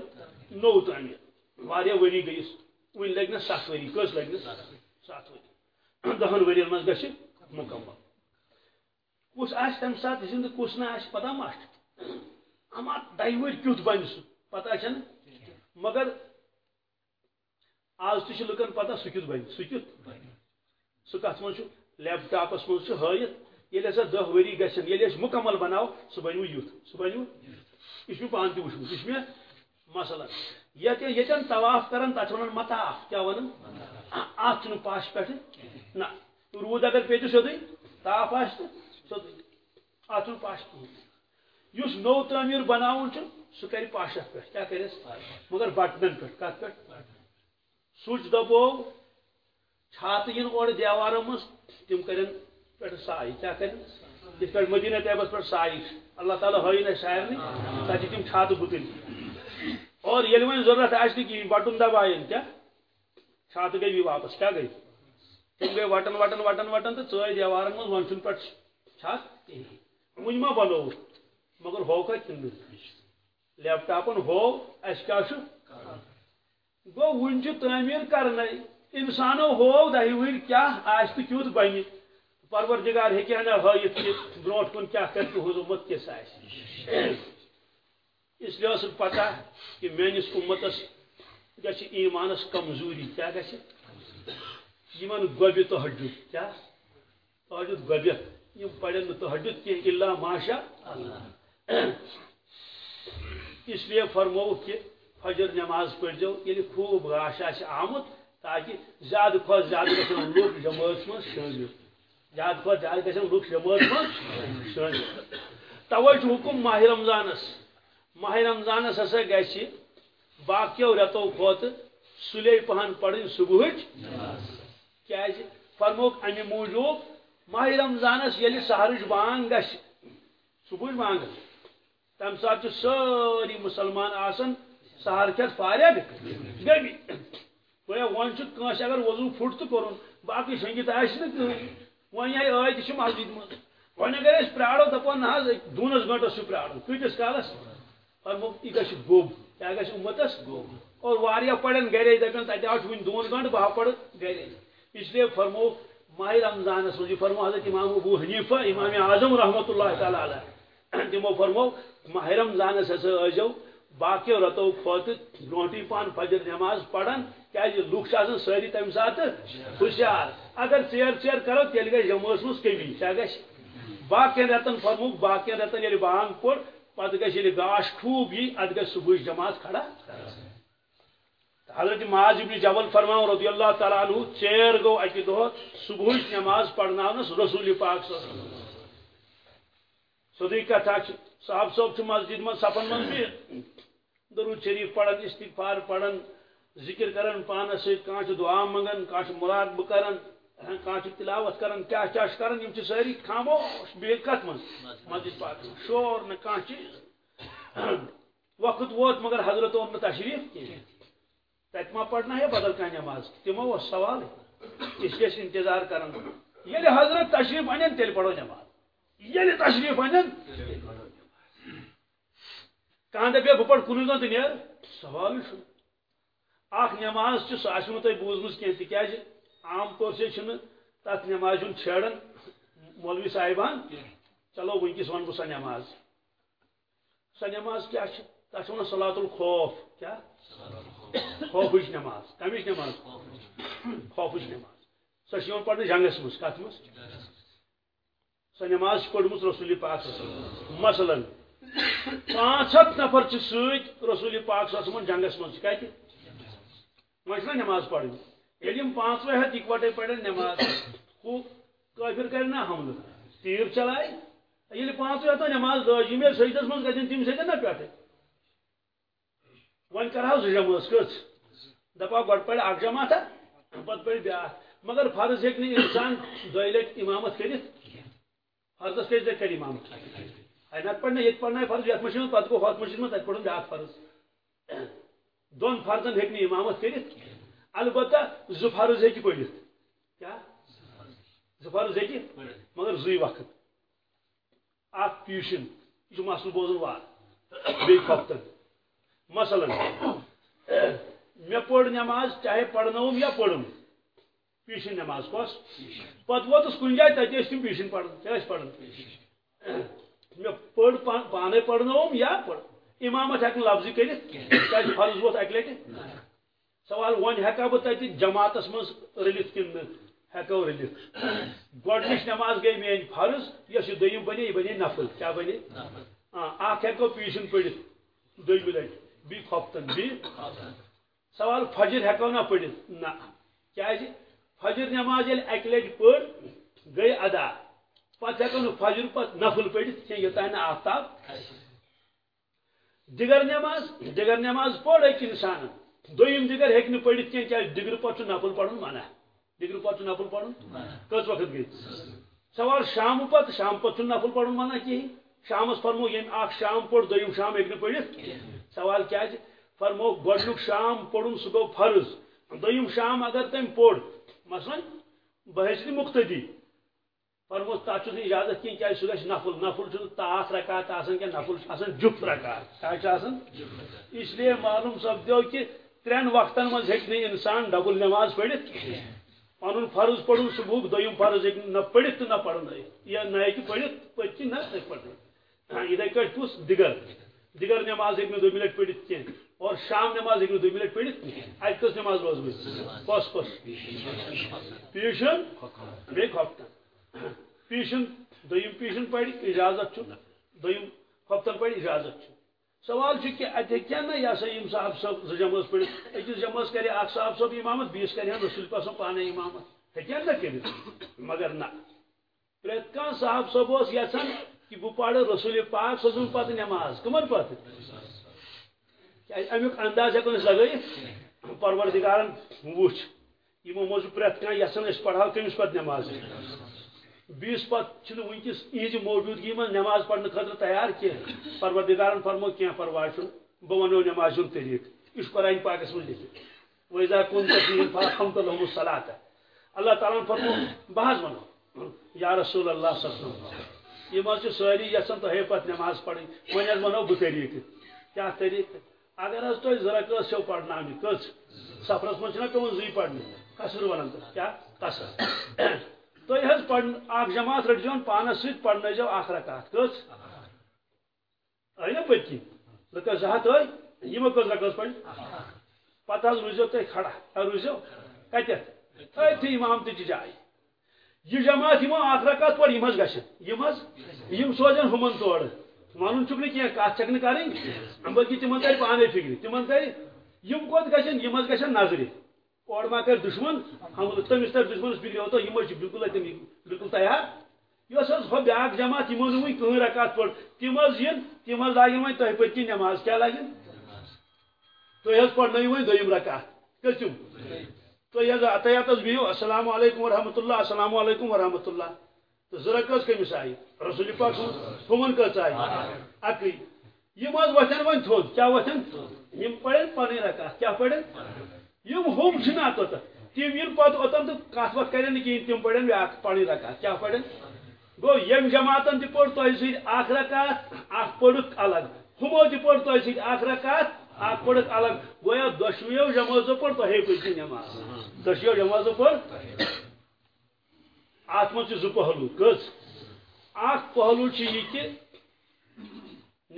نو تعمیر واریاہ وری گیس ون لگ نا ست وری کس لگ ست وری دہن ورین من گژھِ مکمل کس آس تمہ سات زندہ کس نا آس پتہ ما اما دہہِ ور کیُتھ بنہِ سُہ پتہ چھن مگر آز تہِ چھِ لُکن پتہ سُہ کیُتھ بنہِ سُہ کیُتھ سُہ ییٚلہِ ہسا دہ ؤری گژھن، ییٚلہِ أسۍ مُکمل بناو، سُہ بنیو یُتھ، سُہ بنیو یہِ چھُ مےٚ پانہٕ تہِ وٕچھمُت، یہِ چھُ مےٚ مثلاً ییٚتہِ، ییٚتٮ۪ن طواف کران تتھ چھِ ونان مطاف کیٛاہ ونان؟ اتھ چھُنہٕ پش پٮ۪ٹھٕ، نہ۔ روٗد اگر پیٚیہِ تہٕ سیوٚدُے تاپھ آسہِ تہٕ سیوٚدُے۔ اتھ چھُنہٕ پش کِہیٖنۍ۔ یُس نوٚو تعمیٖر بناوُن چھُ، سُہ کرِ پش اتھ پٮ۪ٹھ۔ کیٛاہ کرٮ۪س مگر بٹنن پٮ۪ٹھ۔ کتھ پٮ۪ٹھ؟ سُچ دبو چھاتہٕ یِن اورٕ دیوارو منٛز، تِم کرن پہ سائے کیا کریں جس پہ مدینہ طیبس پہ سائے اللہ تعالیٰ ہوئی نا شاعر نہیں، تاکہ تم چھات گتن اور یل وی ضرورت آس کہیں بٹن دبائن کیا؟ چھات گئی بھی واپس، کیا گئی؟ تم گئی وٹن وٹن وٹن وٹن تو ژٲے دیوارن من ون پہ چھت ون ما بنو، مگر ہو کت کن لیپ ٹاپن ہو اس کیا گو ون تعمیر کرنے انسانو ہو، دہی ور کیا؟ آس تو کیت بنہ پروردگار ہیکہ نا ہائت کہ بروٹ کن کیا کر کے حضومت کس آس اس لیے اس پتہ کہ میانس امتس گھس ایمانس کمزوری کیا گھس یمن گوبہ تحجد کیا؟ تحجد گوبہ یم پڑھن تحجد کی الا ماشا اس لیے فرمو کہ فجر نماز پڑھ جو یعنی خوب گاش آمت تاکہ زیادہ کھت زیادہ لوگ جماعت من شامل زیادہ کھت زیادہ گھن لوگ جماعت من شٲمِل توے چھُ حکم ماہ رمضانس ماہ رمضانس ہسا گژھِ باقیو رٮ۪تو کھۄتہٕ سُلے پہن پڑھٕنۍ صبحٕچ کیازِ جی؟ فرموک امہِ موٗجوٗب ماہ رمضانس ییٚلہِ سہرٕچ بانگ گژھِ صبحٕچ بانگ تمہِ ساتہٕ چھِ سٲری مُسلمان آسان سہر کھٮ۪تھ فارغ گٔمٕتۍ وۄنۍ چھُ کٲنٛسہِ اگر وضوٗ پھُٹ تہٕ کوٚرُن باقٕے شٔنگِتھ آسہِ نہٕ کٕہٕنۍ وۄنۍ آیہِ ٲدۍ چھِ مسجد منٛز وۄنۍ اگر أسۍ پیارو دپو نہ حظ دوٗنس گنٹس چھُ پیارُن کۭتِس کالس فرموک یہِ گژھِ گوٚب کیٛاہ گژھِ اُمتس گوٚب اور واریاہ پرن گرے دپان تتہِ آو چھُ وُنہِ دۄن گنٹہٕ بہٕ پرٕ گرے اس لیے فرمو ماہ رمضانس منٛز یہِ فرمو حضرت امام ابو حنیفہ امام اعظم رحمۃ اللہ تعالیٰ علیہ تمو فرمو ماہ رمضانس ہسا ٲسۍزیو باقیو رتو کھۄتہٕ برونٹھٕے پہن فجر نماز پران کیازِ جی لُکھ چھِ آسان سٲری تمہِ ساتہٕ ہوشیار اگر ژیر ژیر کرو تیٚلہِ گژھِ جمعس منٛز کمی کیٛاہ گژھِ باقین رٮ۪تن فرموک باقین رٮ۪تن ییٚلہِ یعنی بانگ پوٚر پتہٕ گژھِ ییٚلہِ یعنی گاش خوٗب یی ادٕ گژھِ صبحٕچ جماعت کھڑا. حضرت معاذ ابن جبل فرماؤ رضی اللہ تعالیٰ عنہ ژیر گو اکہ دہ صبحٕچ نماز پرناونس رسول پاک صلی اللہ علیہ وسلم. سیودٕے کتھا چھِ صاحب صٲب چھُ مسجد منٛز سفن منٛز بِہِتھ درود شریف پران استغفار پران ذکر کران پانس سۭتۍ کانٛہہ چھُ دعا منگان کانٛہہ چھُ مراقبہٕ کران ہاں، کانٛہہ چھُ تلاوت کران کیٛاہ کیٛاہ چھِ کران یِم چھِ سٲری خاموش بِہِتھ کتھ منٛز؟ مسجد پاک شور نہٕ کانٛہہ چیٖز۔ وقت ووت مگر حضرت اوٚن نہٕ تشریف کینٛہہ تتہِ ما پڑنا ہے بدل کانٛہہ نماز۔ تمو اوس سوال اس لیے انتظار کران ییٚلہِ حضرت تشریف انن، تیٚلہِ پڑو نماز۔ ییٚلہِ تشریف انن کانٛہہ دپے بہٕ پڑٕ کُنُے زوٚن تہٕ نیر سوال اکھ نماز چھِ سۄ آسوٕ بوٗزمٕژ کینٛہہ تِکیازِ عام طور سے تتھ نماز چھیڑان مولوی صاحبان۔ چلو ونکس ون بہٕ سۄ نماز۔ سۄ نماز چھِ تتھ چھِ ونان صلات الخوف۔ کیٛاہ خوفٕچ نماز۔ کمِچ نماز۔ خوفٕچ نماز۔ چھِ یِوان پرنہٕ جنگس منٛز کتھ منٛز سۄ نماز پٔرمٕژ رسول پاک۔ مثلاً پانٛژھ ہتھ نفر چھِ رسول پاک صٲبن جنگس منٛز کتہِ وۄنۍ نماز پرٕنۍ ییٚلہِ یعنی یِم پانٛژوے ہتھ اکوٹے پرن نماز ہُہ کٲفر کرِ نہ حملہٕ تیٖر چلایہِ ہتو نماز لٲج یِم سجدس منٛز گژھن تِم سیٚدن نہ پٮ۪ٹھٕ وۄنۍ کرہو زٕ جمٲژ کٔژ گۄڈٕ پرِ اکھ جماعتہ پتہٕ پرِ بیٛاکھ مگر فرض ہیٚکہِ نہٕ انسان دۄیہِ لٹہِ امامت کٔرِتھ فرضس کٔژِ لٹہِ امامت۔ پرِ نہ ییٚتہِ پرناوِ فرض چھِ پتہٕ گوٚو ہۄتھ منٛز چھِ تتہِ پرُن بیٛاکھ فرض دۄن فرضن نہٕ امامت کٔرِتھ البتہ زٕ فرض ہیٚکہِ پٔرِتھ کیٛاہ زٕ فرض ہیٚکہِ مگر زٕے وقت اکھ پیٖشن یہِ چھُ مسلہٕ بوزُن وار بیٚیہِ کھۄفتن مثلاً مےٚ پٔر نماز چاہے پرنوم یا پٔرم پیٖشن نماز کۄس پتہٕ ووتُس کُنہِ جایہِ تتہِ ٲسۍ تِم پیٖشن پران کیٛاہ ٲسۍ مےٚ پٔر پانے پرنوم یا پٔر امامت ہیٚکہِ لفظی کٔرِتھ کیٛازِ فرض ووت اکہِ لٹہِ سوال وۄنۍ ہیٚکا بہٕ تتہِ جماعتس منٛز رٔلِتھ کِنہٕ نہٕ ہیٚکو رٔلِتھ گۄڈنِچ نماز گٔے میٲنۍ فرض یۄس یہِ دوٚیِم بنے یہِ بنے نفل کیٛاہ بنے؟ اکھ ہیٚکو پیٖشن پٔرِتھ دوٚیمہِ لٹہِ بیٚیہِ کھۄفتن بیٚیہِ سوال فجر ہیٚکو نا پٔرِتھ نہ کیٛازِ جی؟ فجر نماز ییٚلہِ اکہِ لٹہِ پٔر گٔے ادا۔ پتہٕ ہیٚکو نہٕ فجر پتہٕ نفل پٔرِتھ کینٛہہ یوٚتانۍ نہٕ آفتاب دِگر نماز دِگر نماز پوٚر أکۍ انسانن دوٚیِم دِگر ہیٚکہِ نہٕ پٔرِتھ کینٛہہ کیٛازِ دِگرٕ پتہٕ چھُ نفل پرُن منع دِگرٕ پتہٕ چھُ نفل پرُن کٔژ وقت گٔے سوال شامہٕ پتہٕ شام پتہٕ چھُنہٕ نفل پرُن منع کِہیٖنۍ شامس فرمو ییٚمۍ اکھ شام پوٚر دوٚیِم شام ہیٚکہِ نہٕ پٔرِتھ سوال کیٛازِ جی؟ فرمو گۄڈنیُک شام پوٚرُن سُہ گوٚو فرض۔ دوٚیِم شام اگر تٔمۍ پوٚر مثلاً بہٕ ہیٚچھ تتھ چھُنہٕ اجازت کینٛہہ کیٛازِ سُہ گژھِ نفل نفل چھُنہٕ تاس رکات آسان کینٛہہ نفل چھُ آسان جُپ رکات کیٛاہ چھُ آسان اس لیے معلوم سپدیو کہِ ترٛٮ۪ن وقتن منٛز ہیٚکہِ نہٕ انسان ڈبل نماز پٔرِتھ پنُن فرض پوٚرُن صبحُک دوٚیِم فرض ہیٚکہِ نہ پٔرِتھ تہٕ نہ پرنٲیِتھ یا نہ پٔرِتھ پٔتۍ کِنۍ نہ پرنٲیِتھ یِتھے کٲٹھۍ پوٚس دِگر دِگر نماز نہٕ دوٚیمہِ لٹہِ پٔرِتھ کینٛہہ اور شام نماز ہیٚکہِ نہٕ دوٚیمہِ لٹہِ پٔرِتھ اتہِ کٔژ نماز روزوٕ کۄس کۄس پیٖشن بیٚیہِ کھۄفتن پیٖشن، دوٚیِم پیٖشن پرِ اجازت چھُ دوٚیِم کھۄفتن پرِ اجازت سوال چھُ کہِ اتہِ ہیٚکہِ نہ یہِ ہسا یِم صاحب صٲب زٕ جمٲژ پٔرِتھ أکِس جمٲژ کرِ اکھ صاحب امامت بیٚیِس کرِ ہن رسول پاسن پانے امامت۔ ہیٚکہِ نہ کٔرِتھ مگر نہ۔ پریت کان صاحب صاحب اس یژھان کہ بہ پڑھ رسول پاک سوزن پتہ نماز کمن پتہ امیک انداز ہیکو نس لگٲیِتھ پروردگارن وچھ یمو منٛز پرٛٮ۪تھ کانٛہہ یژھان أسۍ پڑھاو کٔمِس پتہٕ نماز۔ بیس پتہٕ چھُنہٕ وٕنکٮ۪س یِہنٛزِ موجوٗدگی منٛز نماز پرنہٕ خٲطرٕ تیار کینٛہہ۔ پروردگارن فرمو، کینٛہہ پرواے چھُنہٕ، بہٕ ونو نماز ہُنٛد طریٖقہٕ۔ یہِ قرآن پاکس منٛز لیکھِتھ۔ ویزا کُن تفیٖل فاحمت لہم الصلاۃ اللہ تعالیٰ فرمو، بہٕ ونو، یا رسول اللہ صلی اللہ علیہ وسلم، یِم حظ چھِ سٲری یژھان تۄہے پتہٕ نماز پرٕنۍ وۄنۍ حظ ونو بہٕ طریٖقہٕ۔ کیٛاہ طریٖقہٕ؟ اگر حظ تۄہہِ زٕ رکٲژ چھو پرناونہِ، کٔژ؟ سفرس منٛز چھِنہ پیوان زٕے پرنہِ؟ قصر ونان تتھ کیٛاہ؟ قصر۔ تُہۍ حظ پڑ اکھ جماعت رٔٹزیون پانس ست سۭتۍ پرنٲیزیو اکھ رکات کٔژ آیہِ نا پٔتۍ کِنۍ رکٲژ زٕ ہتھ ٲے یِمو کٔژ رکٲژ پرِ پتہٕ حظ روٗزیو تُہۍ کھڑا. روٗزیو کتٮ۪تھ أتھی امامتٕچہِ جایہِ یہ جماعت یمو اکھ رکات پڑ یِم حظ گژھن یِم حظ یِم سوزن ہُمن تورٕ ون چھ کھینہ کت چھ کریں بلکہ تمہ تر پانے فکر تمہ تر یم کوت گھن یم گھن نظر اور ما کر دشمن حملہ تمس تر دشمنس فکر ہوتا یم بالکل اتن بالکل تیار۔ یس ہو بیاکھ جماعت یمو نو وی رکعت پڑ تم حظ ین تم حظ لاگن وۄنۍ تۄہہِ پٔتۍ کِنۍ نٮ۪ماز کیٛاہ لگن تُہۍ حظ پرنٲیِو وۄنۍ دوٚیِم رکعت کٔژِم تُہۍ حظ اتیات حظ بِہِو السلام علیکم ورحمۃ اللہ السلام علیکم ورحمۃ اللہ تو زٕ رکٲژ کٔمِس آیہِ رسول پاک سُنٛد ہُمن کٔژ آیہِ اکٕے یِم حظ وۄتھن وۄنۍ تھوٚد کیٛاہ وۄتھن یِم رکعت کیٛاہ پرن یِم ہُم چھِنہ توٚتن تِم یِن پتہٕ اوٚتن تہٕ کتھ وتھ کرن نہٕ کِہیٖنۍ تِم پرن بیاکھ پنٕنۍ رکعت کیٛاہ پرن گوٚو ییٚمہِ جماعتن تہِ پوٚر تۄہہِ سۭتۍ اکھ رکعت اکھ پوٚرُکھ الگ۔ ہُمو تہِ پوٚر تۄہہِ سۭتۍ اکھ رکعت اکھ پوٚرُکھ الگ۔ گویا دۄشوٕیو جمٲژو پوٚر تۄہے پٔتۍ نٮ۪ماز دۄشوٕیو جمٲژو پوٚر اتھ منٛز چھِ زٕ پہلوٗ۔ کٔژ اخ پہلو چھ یہ کہ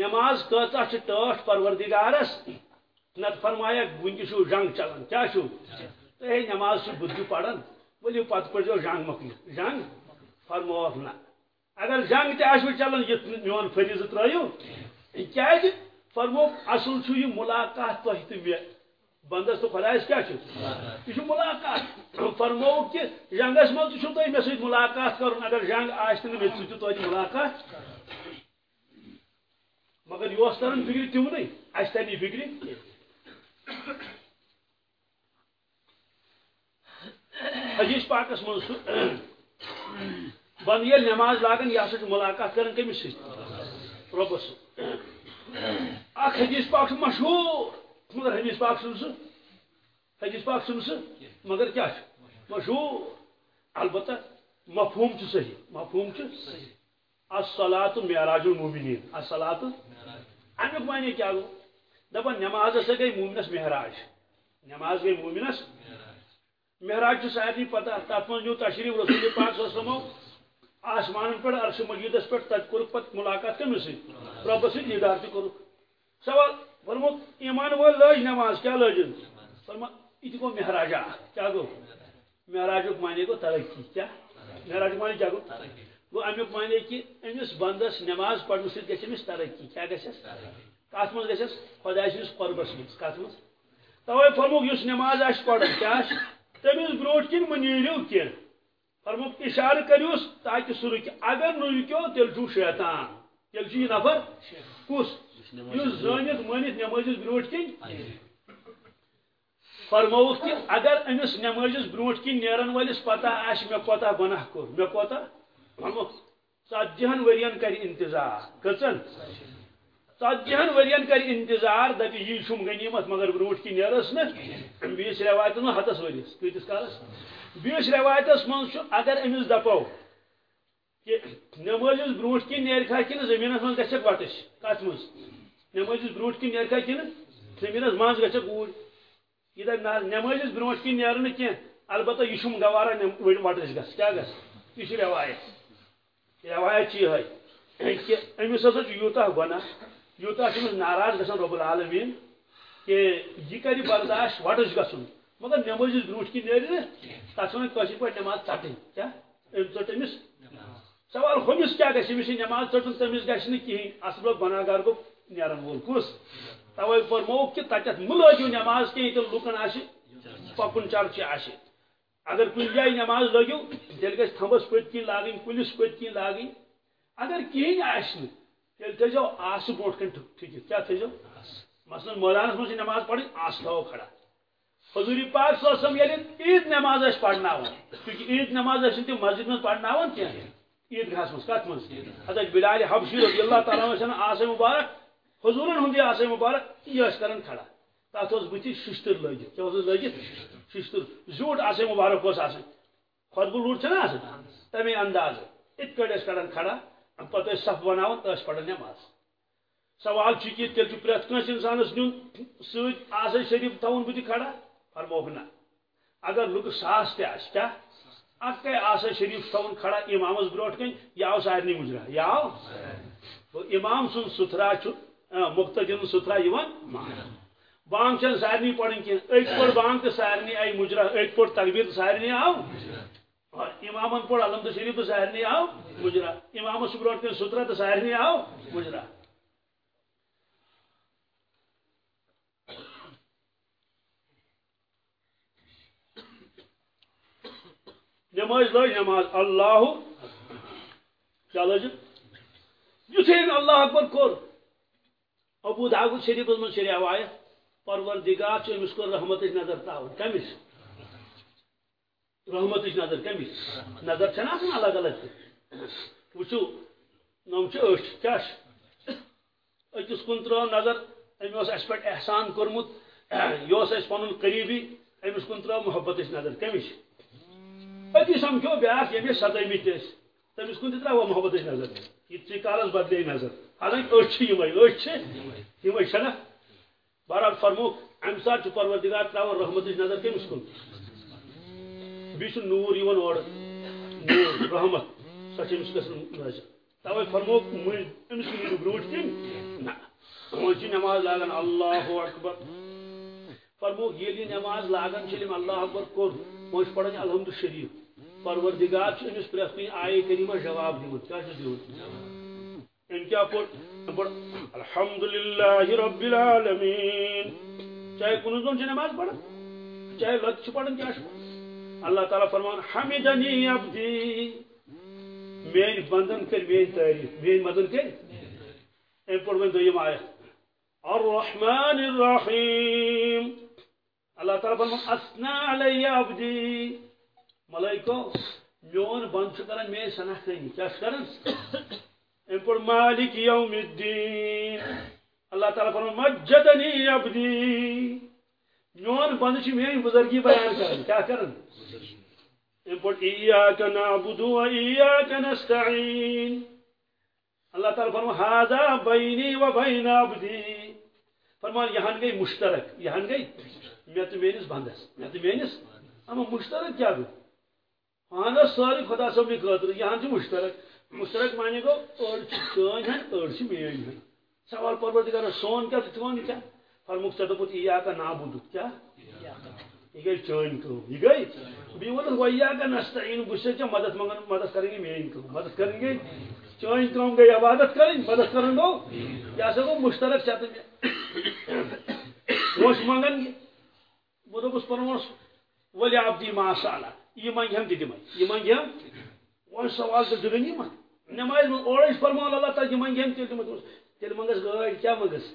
نماز کتا ٹاٹ پروردگارس۔ نت فرمایا ونکس جنگ چلان کیا تھی نماز بدھ پران ورو پتہ پڑو جنگ مکل جنگ؟ فرمو نا اگر جنگ تہ چلان یہ میون فریض ترو کی جی؟ فرمو اصل یہ ملاقات تہ تو بندس تو خدائس کیا یہ ملاقات۔ فرمو کہ جنگس من تو تھی مے سی ملاقات کرن اگر جنگ آس مے سی تو ملاقات۔ مگر یہ تران فکر تمن اس تری فکر حدیث پاکس من بند یل نماز لاگان یہ ہسا ملاقات کران کمس سی ربس اخ حدیث پاک مشہور. مگر حدیث پاک سن سہ حدیث پاک سن سہ مگر کیا مشہور. البتہ مفہوم چھ صحیح؟ مفہوم چھ صحیح. الصلاۃ معراج المؤمنین الصلاۃ امیک معنی کیا گو؟ دپان نماز ہسا گئی مومنس معراج نماز گئی مومنس معراج سارے پتہ تر من جو تشریف رسول پاک وسلم آسمان پہ عرش مجیدس پہ تت کور پتہ ملاقات کمس سی. ربس سی دیدار تہ کور سوال فرموت ایمان وول لج نماز کیا لجن فرما یہ گو مہراجا کیا گو؟ مہراجک معنی گو ترقی کیا؟ مہراجک معنی کیا گو؟ گو امیک معنی کہ امس بندس نماز پڑھنے سی گھس ترقی کیا گھس کت من گھس خدا سندس قربس مز کت من توے فرموک اس نماز آس پڑھن کیا تمس بروٹ کن منیرو کی فرموک اشارہ کروس تاکہ سہ رک اگر نرکو تیل چھو شیطان. تیل یہ نفر؟ کس؟ زنت مانت نماز بروٹ کن؟ فرموک کہ اگر امس نماز بروٹ کن نیرن ولس پتہ آس مے کوتہ گناہ کور مے کوتہ؟ فرموک ژتجہن ورین کر انتظار. کچن؟ ژتجہن ورین کر انتظار دپہ یہ چھم غنیمت مگر بروٹ کن نیرس نا بیس روایت نا ہتس ورس کتس کالس؟ بیس روایتس من اگر امس دپو کہ نماز بروٹ کن نیرکھا کن زمین من گھک وٹش کت مز۔ نماز بروٹ کن نیرکھا کن زمین مز گھک اوڑ یہ نماز بروٹ کن نیر کی البتہ یہ چھم گوارا وٹس گس۔ کیا گس؟ یہ روایت۔ روایت یہ کہ امس ہسا یوتہ گناہ یوتہ ناراض گھان رب العالمین کہ یہ کر برداشت وٹس گھن مگر نماز بروٹ کن نیر تک پہ نماز ٹٹن کیا ٹٹ امس سوال ہومس کیا گھس نماز ٹٹن تمس گھس کہین اصل گناہ گار گو نیرن وول کس توے فرمو کہ تتت ملٲزِو نماز کینٛہہ ییٚتٮ۪ن لُکن آسہِ پکُن چرچہِ اگر کن جائے نماز لگو تیل گھس تھمبس پت کن لاگن کلس پت کن لاگن اگر کہین آسن تیل تھو آس برو کن ٹھیک کیا تھو مثلا مٲدانس منٛز نماز پڑھیں آس تھو کھڑا۔ حضور پاک صلی اللہ علیہ وسلم ییٚلہِ عیٖد نماز ٲسۍ پرناوان چونکہ عیٖد نماز ٲسۍ تِم مسجد منٛز پرناوان کینٛہہ عیٖد گاہس منٛز کتھ منٛز حضرت بلال حبشی رضی اللہ تعالیٰ ٲسۍ آسے مبارک حضورن ہُنٛد یہِ آسے مبارک یہِ ٲسۍ کران کھڑا۔ تتھ اوس بٕتھِ ششتٕر لٲگِتھ کیٛاہ اوس لٲگِتھ ششتٕر۔ زیوٗٹھ آسے مبارک اوس آسان خۄطبہٕ لوٗٹ چھنا آسان تمے اندازٕ یِتھ کٲٹھۍ ٲسۍ کران کھڑا۔ پتہٕ ٲسۍ صف بناوان ٲسۍ پران نٮ۪ماز سوال چھ کہ تیل چھ پرٛٮ۪تھ کٲنٛسہِ انسانس نیُن سۭتۍ آسے شریف تھاوُن بٕتھِ کھڑا فرموک نہ اگر لُکہٕ ساس تہِ آسہِ کیٛاہ اکے آسے شریف تھاوُن کھڑا امامس برونٛٹھ کَنۍ یہِ آو سارنٕے مُجرا یہِ آو امام سُنٛد سُتھرا چھُ مُختدِن سُتھرا یِوان بانگ چھنہٕ سارنٕے پرٕنۍ کینٛہہ أکۍ پوٚر بانگ تہٕ سارنٕے آیہِ مُجرا أکۍ پوٚر تقبیٖر تہٕ سارنٕے آو امام امامن پوٚر علمد شریف تہٕ سارنٕے آو مُجرا۔ امامس چھُ برونٛٹھ کَنۍ سُتھرا تہٕ سارنٕے آو مُجرا۔ نماز لٲج نماز۔ اللہ۔ کیا لٲج یُتھُے اللہ اکبر کوٚر۔ ابو داود شریفس منٛز چھِ روایت پروردگار چھُ أمِس کوٚر رحمتٕچ نظر تاوُن کٔمِس رحمتٕچ نظر کٔمِس نظر چھنہ آسان الگ الگ تہِ وٕچھِو نۄم چھِ چھِ أکِس کُن ترٲو نظر اوس اَسہِ پٮ۪ٹھ احسان کوٚرمُت یہِ اَسہِ پنُن قریٖبی أمِس کُن ترٲو محبتٕچ نظر کٔمِس أتی سمکھو بیاکھ ییٚمِس سدٲمٕتۍ تہِ ٲسۍ تٔمِس کُن تہِ ترٛاوو محبتٕچ نظر یِتسٕے کالس بدلے نظر. حالانکہ أچھ چھِ یِمے أچھ چھِ یِمے چھنا بہرحال فرموک امہِ ساتہٕ چھُ پروردگار ترٛاوان رحمتٕچ نظر کٔمِس کُن. بیٚیہِ چھُ نوٗر یِوان اورٕ نوٗر، رحمت سۄ چھِ أمِس گژھان نظر توے فرموک مٔنٛزۍ أمِس نیٖرِو برٛونٛٹھ کِنۍ نہ۔ وۄنۍ چھِ نٮ۪ماز لاگان اللہ اکبر۔ فرموک ییٚلہِ یہِ نٮ۪ماز لاگان چھِ ییٚلہِ أمۍ اللہ اکبر کوٚر وۄنۍ چھُ الحمد شریف پروردگار چھُ أمِس پرٛٮ۪تھ کُنہِ آیے کریٖمہ جواب دِوان کیٛاہ چھُ دِوان أمۍ کیٛاہ پوٚر أمۍ رب العالمیٖن۔ چاہے کُنوُہ زوٚن چھِ نٮ۪ماز چاہے لۄکچہِ چھِ پران کیٛاہ چھُ اللہ تعالیٰ فرمان حمدنی عبدی۔ میٲنۍ بندن کٔرۍ میٲنۍ تعریٖف میٲنۍ مدن کٔرۍ أمۍ پوٚر وۄنۍ دوٚیِم آیت۔ الرحمن الرحیم۔ اللہ تعالیٰ فرمان اسنا علیہ عبدی۔ ملائکو، میون بند کرن کران میٲنۍ شناخت کیا کران ام پور مالک یوم الدین۔ اللہ تعالیٰ فرمان، مجدنی عبدی۔ میون بند چھ میٲنۍ بزرگی بیان کران کیا کران ام پور نعبد و ایاک اللہ تعالیٰ فرمان هذا بینی و بین عبدی. فرمان یہاں گئی مشترک، یہاں گئی مے تو میٲنِس بندس مے تو میٲنِس اما مشترک کیا گوٚو پانس ساری خدا صٲبنہِ خٲطرٕ یہاں چھُ مشترک مشترک معنی گوٚو أڑ چھِ چٲنۍ ہن أڑ چھِ سوال پروردگار، سون کیٛاہ ژٕ وَن کیٛاہ فرمُک ژےٚ دوٚپُتھ یی کا نا بُدُت کیٛاہ یہِ گٔے چٲنۍ کٲم یہِ گٔے بیٚیہِ ووٚنُتھ ویا کا نستعیٖن بہٕ چھُسے ژےٚ مدد منٛگان مدد کَرٕنۍ گٔے میٲنۍ کٲم مدد کَرٕنۍ گٔے۔ چٲنۍ کٲم گٔے عبادت کَرٕنۍ مدد کَرُن گوٚو یہِ ہسا گوٚو مشترک ژےٚ تہٕ مےٚ پونٛسہٕ منٛگان بہٕ دوٚپُس پرٛونٛس ؤلۍ عبدی ماسالا یہ منگہم تہ دم یہ منگہم وہ سوال تو دگنی ما نماز من اور فرمان اللہ تعالی یہ منگہم تہ دم تیل منگس گاڑ کیا منگس؟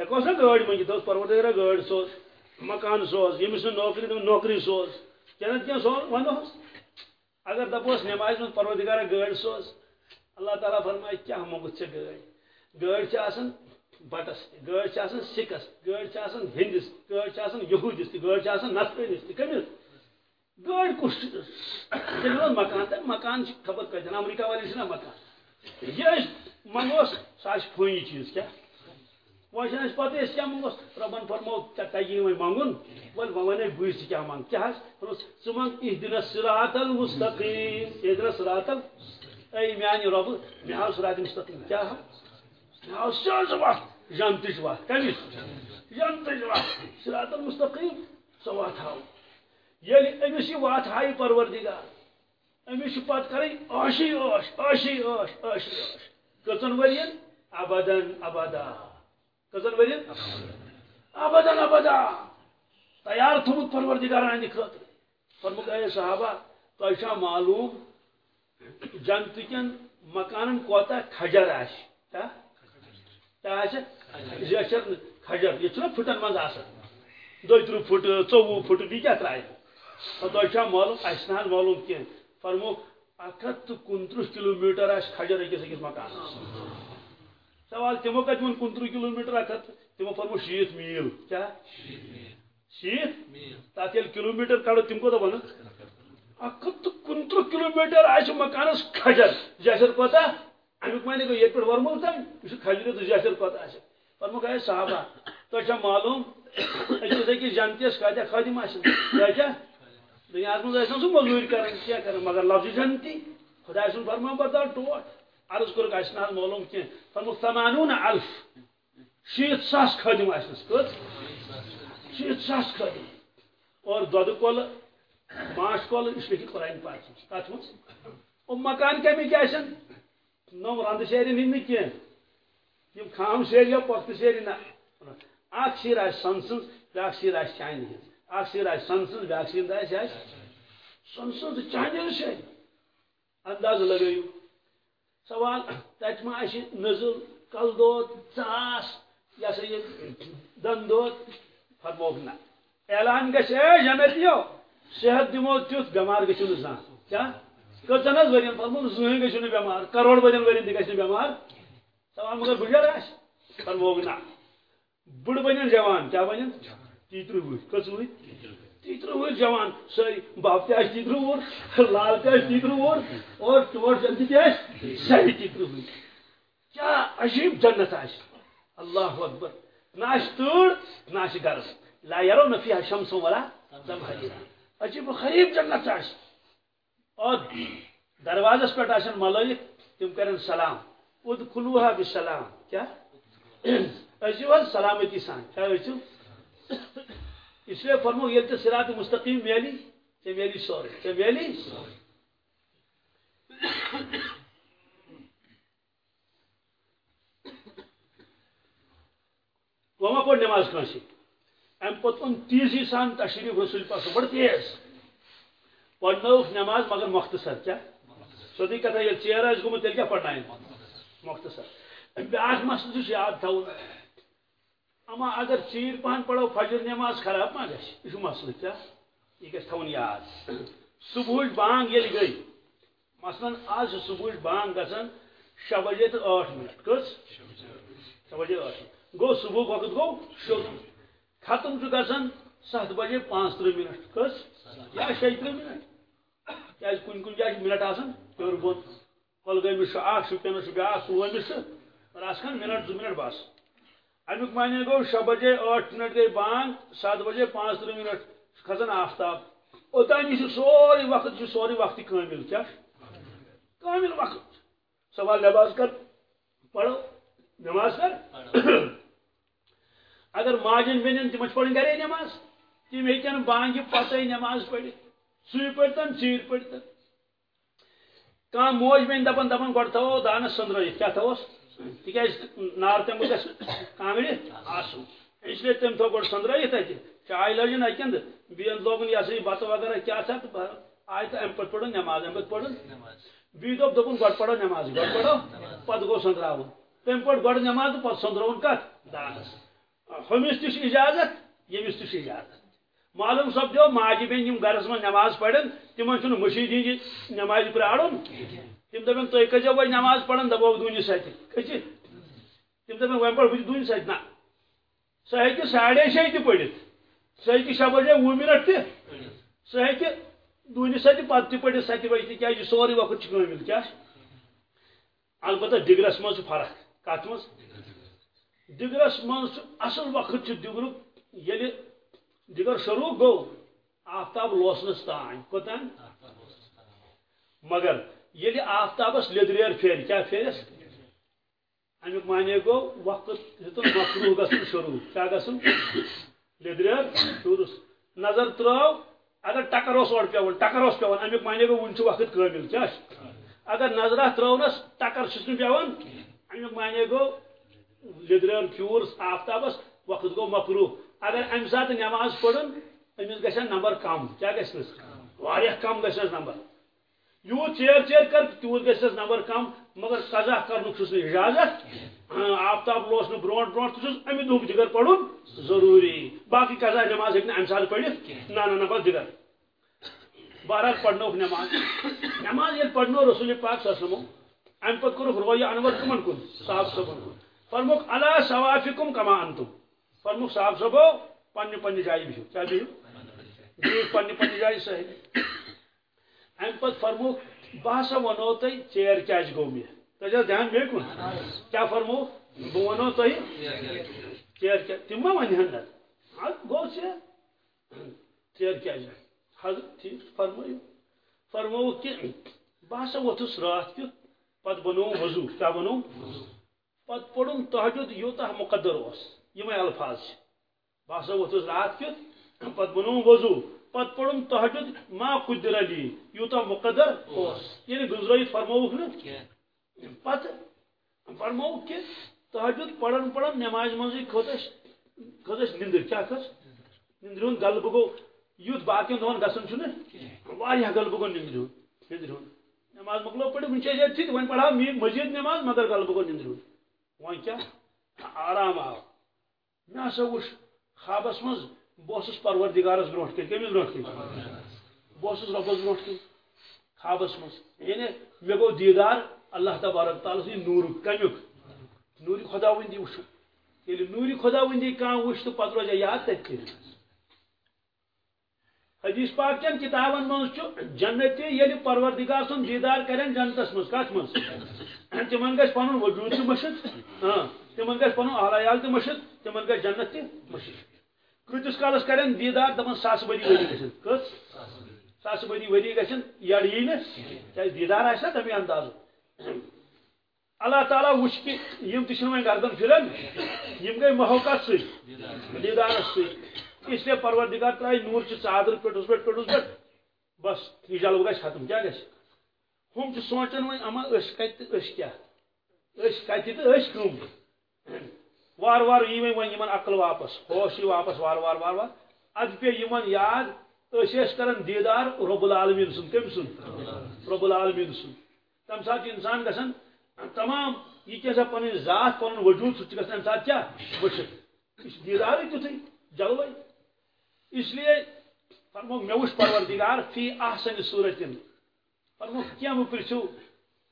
ہکوس نا گاڑ منگی پروردگار گاڑ سوز، مکان سوز یمس نوکری دم نوکری سوز۔ کیا کیا سوز ونوس اگر دپوس نماز من پروردگار گاڑ سوز، اللہ تعالی فرمائے، کیا منگت ژے گاڑ گاڑ آسان بٹس گاڑ آسان سکس گاڑ آسان ہندس گاڑ چھ آسان یہودس تہ گاڑ چھ آسان کمس۔ گاڑ کس مکان تک مکان خبر کتن امریکہ والے مکان۔ یہ منگوس سہ پھونی چیز کیا؟ وہ پتہ اس کیا منگوس ربن فرمو تگی وی منگن ول ون بے ثہ منگ کیا ثہ منگ اہدن صراط المستقیم اہدن صراط اے میان رب مے آو صراط المستقیم کیا مے آو سیز وقت جنتچ وقت کمس جنتچ وقت صراط المستقیم سو وقت ہاؤ یل امس یہ وات ہائی پروردگار امس پت کریں عاشی عاش عاشی عاش عاشی عاش کتن ورین ابدن ابدا کتن ورین ابدن ابدا تیار تھومت پروردگار ہند خاطر فرمک اے صحابہ، تو معلوم جنت کن مکان کوتا کھجر آش. کیا زیچر کھجر یہ پھٹن مز آسان دہ ترہ پھٹ ژوہ پھٹ بی کیا ترائے تہ معلوم اس معلوم کی فرموک اک ہتھ تو کنترہ کلو میٹر آس کھجر أکس أکس مکان سوال تمو کت ون کنترہ کلو میٹر اک تمو فرمو شیت میل۔ کیا شیت؟ تات یل کلو میٹر کڑو تم کوتا بن اک کنترہ کلو میٹر آس مکانس کھجر۔ جیسر کوتا امیک معنی گو یہ پہ ورمول تم یہ کھجر تو جیسر کوتا آس فرمو کہ صحابہ، تو چھا معلوم؟ أکس أکس جنتس کتیا خادم آسن کیا کیا دنیا مز سہ مزوری کر کیا کر مگر لفظ جنتی خدا سن فرما بردار ٹوٹ۔ عرض کورک اس نہ معلوم کی فرمو ثمانون الف شیت ساس خادم آسنس کت شیت ساس خادم اور دود کول ماش کول اس لیے قرآن پاک کت مز او مکان کمی کیا سن نو رند شیری نین کی یم خام شیری یا پخت شیری نہ۔ اخ شیر آس سنسنز، بیاکھ شیر آس چانہ ہنز۔ اخ شیر آس سنسنز، بیاکھ شیر آس آس سنسنز چانہ شیر انداز لگیو سوال تت ما آس نزل کل دود، ژاس یہ سا یہ دن دود؟ فرموک نہ، اعلان گژھِ، اے جنتیو صحت دمو تیُتھ بٮ۪مار گٔژھِو نہٕ زانٛہہ۔ کیٛاہ؟ کٔژن حظ ؤرین فرموک زٕہٕنۍ گٔژھِو نہٕ بٮ۪مار کروڑ ؤرین ؤرین تہِ گژھِ نہٕ بٮ۪مار سوال، مگر بُجر آسہِ؟ فرموک نہ۔ بڑ بن جوان کیا بن تیتر وہر جوان، ساری باپ تہ تیتر وہر لال تہ تیتر وہر اور چور جلدی تہ ساری تیتر وہر کیا عجیب جنت آس اللہ اکبر۔ نہ تڑ نہ گرس لا یرو نہ فیہا شمس ولا زمہریر عجیب و غریب جنت آس اور دروازس پہ آسن ملائک تم کرن سلام۔ ادخلوها بالسلام کیا؟ أسيو حظ سلامتی سان۔ کیا أسيو اس لیے فرمو، یہ تو سرات مستقیم میلی ژے میلی سورے ژے میلی وما پڑ نماز کنسی ام پتہ ان تیزی سان تشریف رسول پاس بڑ تیز پڑھنوک نماز مگر مختصر، کیا؟ سودی کتھا یہ چیر آس گومت تیل کیا پڑھنا ہے۔ مختصر۔ بیاکھ مسئلہ یاد تھاون اما اگر چیر پہن پڑھو، فجر نماز خراب ما گھس یہ مسئلہ کیا؟ یہ گھس تھون یاد صبح بانگ یل گئی۔ مثلا آج صبح بانگ گھن شہ بجے تو ٹھ منٹ۔ کس؟ شہ بجے ٹھ گو صبح وقت گو شو ختم گھن ست بجے پانچ ترہ منٹ۔ کس؟ یا شی ترہ منٹ۔ کیا کن کن جائے منٹ آسان ہور بون کلگامس شپینس بیاکھ پلوامس پر آسان منٹ زٕ منٹ بس امیک معنی گو شہ بجے ٹھ منٹ گئی بانگ سات بجے پانچ ترہ منٹ کھسان آفتاب۔ اوتان یہ سوری وقت سوری وقت کامل کیا؟ کامل وقت۔ سوال لباس کر پڑھو نماز کر۔ اگر ماجن بین تم پڑھن گرے نماز تم ہن بانگہ پتہ نماز پڑھ سی پڑتن چیر پڑتن کان موج بین دپان دپان گۄڈٕ تھاوو دانس سندرٲیِتھ کیٛاہ تھاووس تکیاز نار تم گھس کانگڑ آسن اس لیے تم تھو گۄڈٕ سندرٲیِتھ اتہِ چاے لٲجن اکن بیٚیہِ لوگن یہ سا بتہٕ وغیرہ کیٛاہ سا امہِ پتہٕ پٔرٕن نٮ۪ماز امہِ پتہٕ پٔرٕن بیٚیہِ دوٚپ دوٚپُن گۄڈٕ پرو نٮ۪ماز گۄڈٕ پرو پتہٕ گوٚو سندراوُن تمہِ پٲٹھۍ گۄڈٕ نٮ۪ماز تہٕ پتہٕ سندرون کتھ دانس ہُمِس چھُ اجازت ییٚمِس تہِ چھُ اجازت۔ معلوم سپدیو ماجہِ بیٚنہِ یِم گرس منٛز نٮ۪ماز پرن تِمن مٔشیٖد ہِنٛدِ نٮ۪مازِ پرارُن تِم دپن تُہۍ کٔرزیو وۄنۍ نٮ۪ماز پران دپو دوٗنِس اتہِ کھٔژِتھ تم دپن وۄنۍ پڑھ بہٕ دونہِ سۭتۍ نہ سۄ ہیٚکہِ ساڑے شیٚیہِ تہِ سۄ ہیٚکہِ شےٚ بجے وُہ مِنٹ تہِ سۄ ہیٚکہِ دونہِ سۭتۍ پتہٕ تہِ پٔرِتھ سَتہِ بجہِ تِکیازِ یہِ سورُے وقت چھُ کٲمِل کیٛاہ البتہ دِگرس منٛز چھُ فرق کتھ منٛز؟ دِگرس منٛز چھُ اصل وقت چھُ دِگرُک ییٚلہِ دِگر شروع گوٚو آفتاب لوسنس تانۍ کوٚتانۍ؟ مگر ییٚلہِ آفتابس لیٚدریر پھیرِ کیٛاہ پھیرس امیک معنی گو وقت ہتن مخلوق گھن شروع. کیا گھن لدریر شورس نظر ترو اگر ٹکر اس اور پیون ٹکر اس پیون امیک معنی گو ون وقت کامل. کیا اگر نظر ترونس ٹکر چھس نہ پیون امیک معنی گو لدریر پھیور آفتابس، وقت گو مکرو اگر ام سات نماز پڑھن امس گھن نمبر کم. کیا گھنس واریاہ کم گژھس نمبر. یوت چیر چیر کر تیوت گژھس نمبر کم، مگر قزا کرنک چھس اجازت. آفتاب لوس نہٕ برونٛٹھ برونٛٹھ تہٕ چھُس امی دُہُک دِگر پرُن ضروٗری. باقٕے قزا نماز ہیٚکہِ نہٕ اَمہِ ساتہٕ پٔرِتھ نہ نہ نہ، بس دِگر بہرحال پرنوک نماز. نماز ییٚلہِ پرنو رسول پاک صلی امہ پتہٕ کوٚرُکھ رویہ انور کمن کُن، صاحب صٲبن کُن. فرموک اللہ ثوافکم کما انتم فرموک صاحب صٲبو، پننہِ پننہِ جایہِ بِہِو. کیٛاہ بِہِو؟ بِہِو پننہِ پننہِ جایہِ صحیح۔ امہ پتہٕ فرموک بہٕ ہسا ونو تۄہہِ ژیر کیٛازِ گوٚو مےٚ تۄہہِ دھیان بیٚیہِ کُن کیٛاہ فرمو بہٕ ونو تۄہہِ ژیر کیٛاہ تِم ما ونہن نتہٕ ادٕ گوٚو ژیر ژیر کیٛازِ حضرت ٹھیٖک فرمٲیِو فرمووُکھ کہِ بہٕ ہسا ووٚتھُس راتھ کیُتھ پتہٕ بنووُم وضوٗ کیٛاہ بنووُم پتہٕ پوٚرُم یوٗتاہ مقدر اوس یِمے الفاظ۔ چھِ بہٕ ہسا ووٚتھُس راتھ کیُتھ پتہٕ بنووُم وضوٗ۔ پتہٕ پوٚرُم تہجد ما قدر علی یوٗتاہ مقدر اوس۔ ییٚلہِ گُزرٲیِتھ فرمووُکھ نہٕ؟ پتہٕ فرمووُکھ کہِ تہجد پران پران نمازِ منٛزٕے کھٔژ اَسہِ کھٔژ اَسہِ نِندٕر۔ کیٛاہ کھٔژ؟ نِندرِ ہُنٛد غلبہٕ گوٚو یُتھ باقین دۄہن گژھان چھُنہٕ واریاہ غلبہٕ گوٚو نِندرِ نماز مۄکلو پٔرِتھ وٕنۍ چھِ أسۍ ییٚتھی وۄنۍ پرہاو مزیٖد نماز مگر غلبہٕ گوٚو نِندرِ ہُنٛد۔ وۄنۍ کیٛاہ؟ آرام آو۔ مےٚ ہسا وٕچھ خوابس منٛز بہٕ اوسُس پروردِگارس برونٛٹھ کَنۍ کٔمِس برونٛٹھ کَنۍ بہٕ اوسُس رۄبس برونٛٹھ کَنۍ خوابس منٛز۔ یعنی مےٚ گوٚو دیٖدار اللہ تبارک تعالیٰ سٕنٛدِ نوٗرُک کمیُک۔ نوٗرِ خۄدا وٕنٛدی وٕچھُن ییٚلہِ نوٗرِ خۄدا وٕنٛدی کانٛہہ وٕچھ تہٕ پتہٕ روزِ یاد تتہِ کٔرِتھ حدیث پاک چن کتابن من جنتی یل پروردگار سن دیدار کرن جنتس مز کت مز تمن گھ پن وجود تہ مشد ہاں تمن گھ پن احلیال تہ مشد تمن گھ جنت تہ مشد کتس کالس کرن دیدار دپن ساس بری وری گھن کس ساس بری وری گھن یڑ یی نا کیاز دیدار آس نا تمی انداز اللہ تعالیٰ وچ کہ یم تہ وۄنۍ گردن پھران یم گئی محوقات سی دیدارس سی اس لیے پروردگار ترائی نور چھ ژادر پٹس پٹ پٹس پٹ بس یہ جلو گھس ختم کیا گھس ہم چھ سوچان وۄنۍ اما أسۍ اس کت اس کیا اس کت تو اس کم وار وار ای وۄنۍ یمن عقل واپس ہوش ای واپس، وار وار وار وار۔ اد پہ یمن یاد اس دیدار رب العالمین سن، کم سن؟ رب العالمین سن۔ تم سات انسان گژھان تمام یہ کیسا پن ذات پن وجود سہ گژھان سات کیا؟ وچھت دیدار تیتھے جلوے اس لیے فرمو مے وچ پروردگار فی احسن صورت فرمو کیا مو پرچو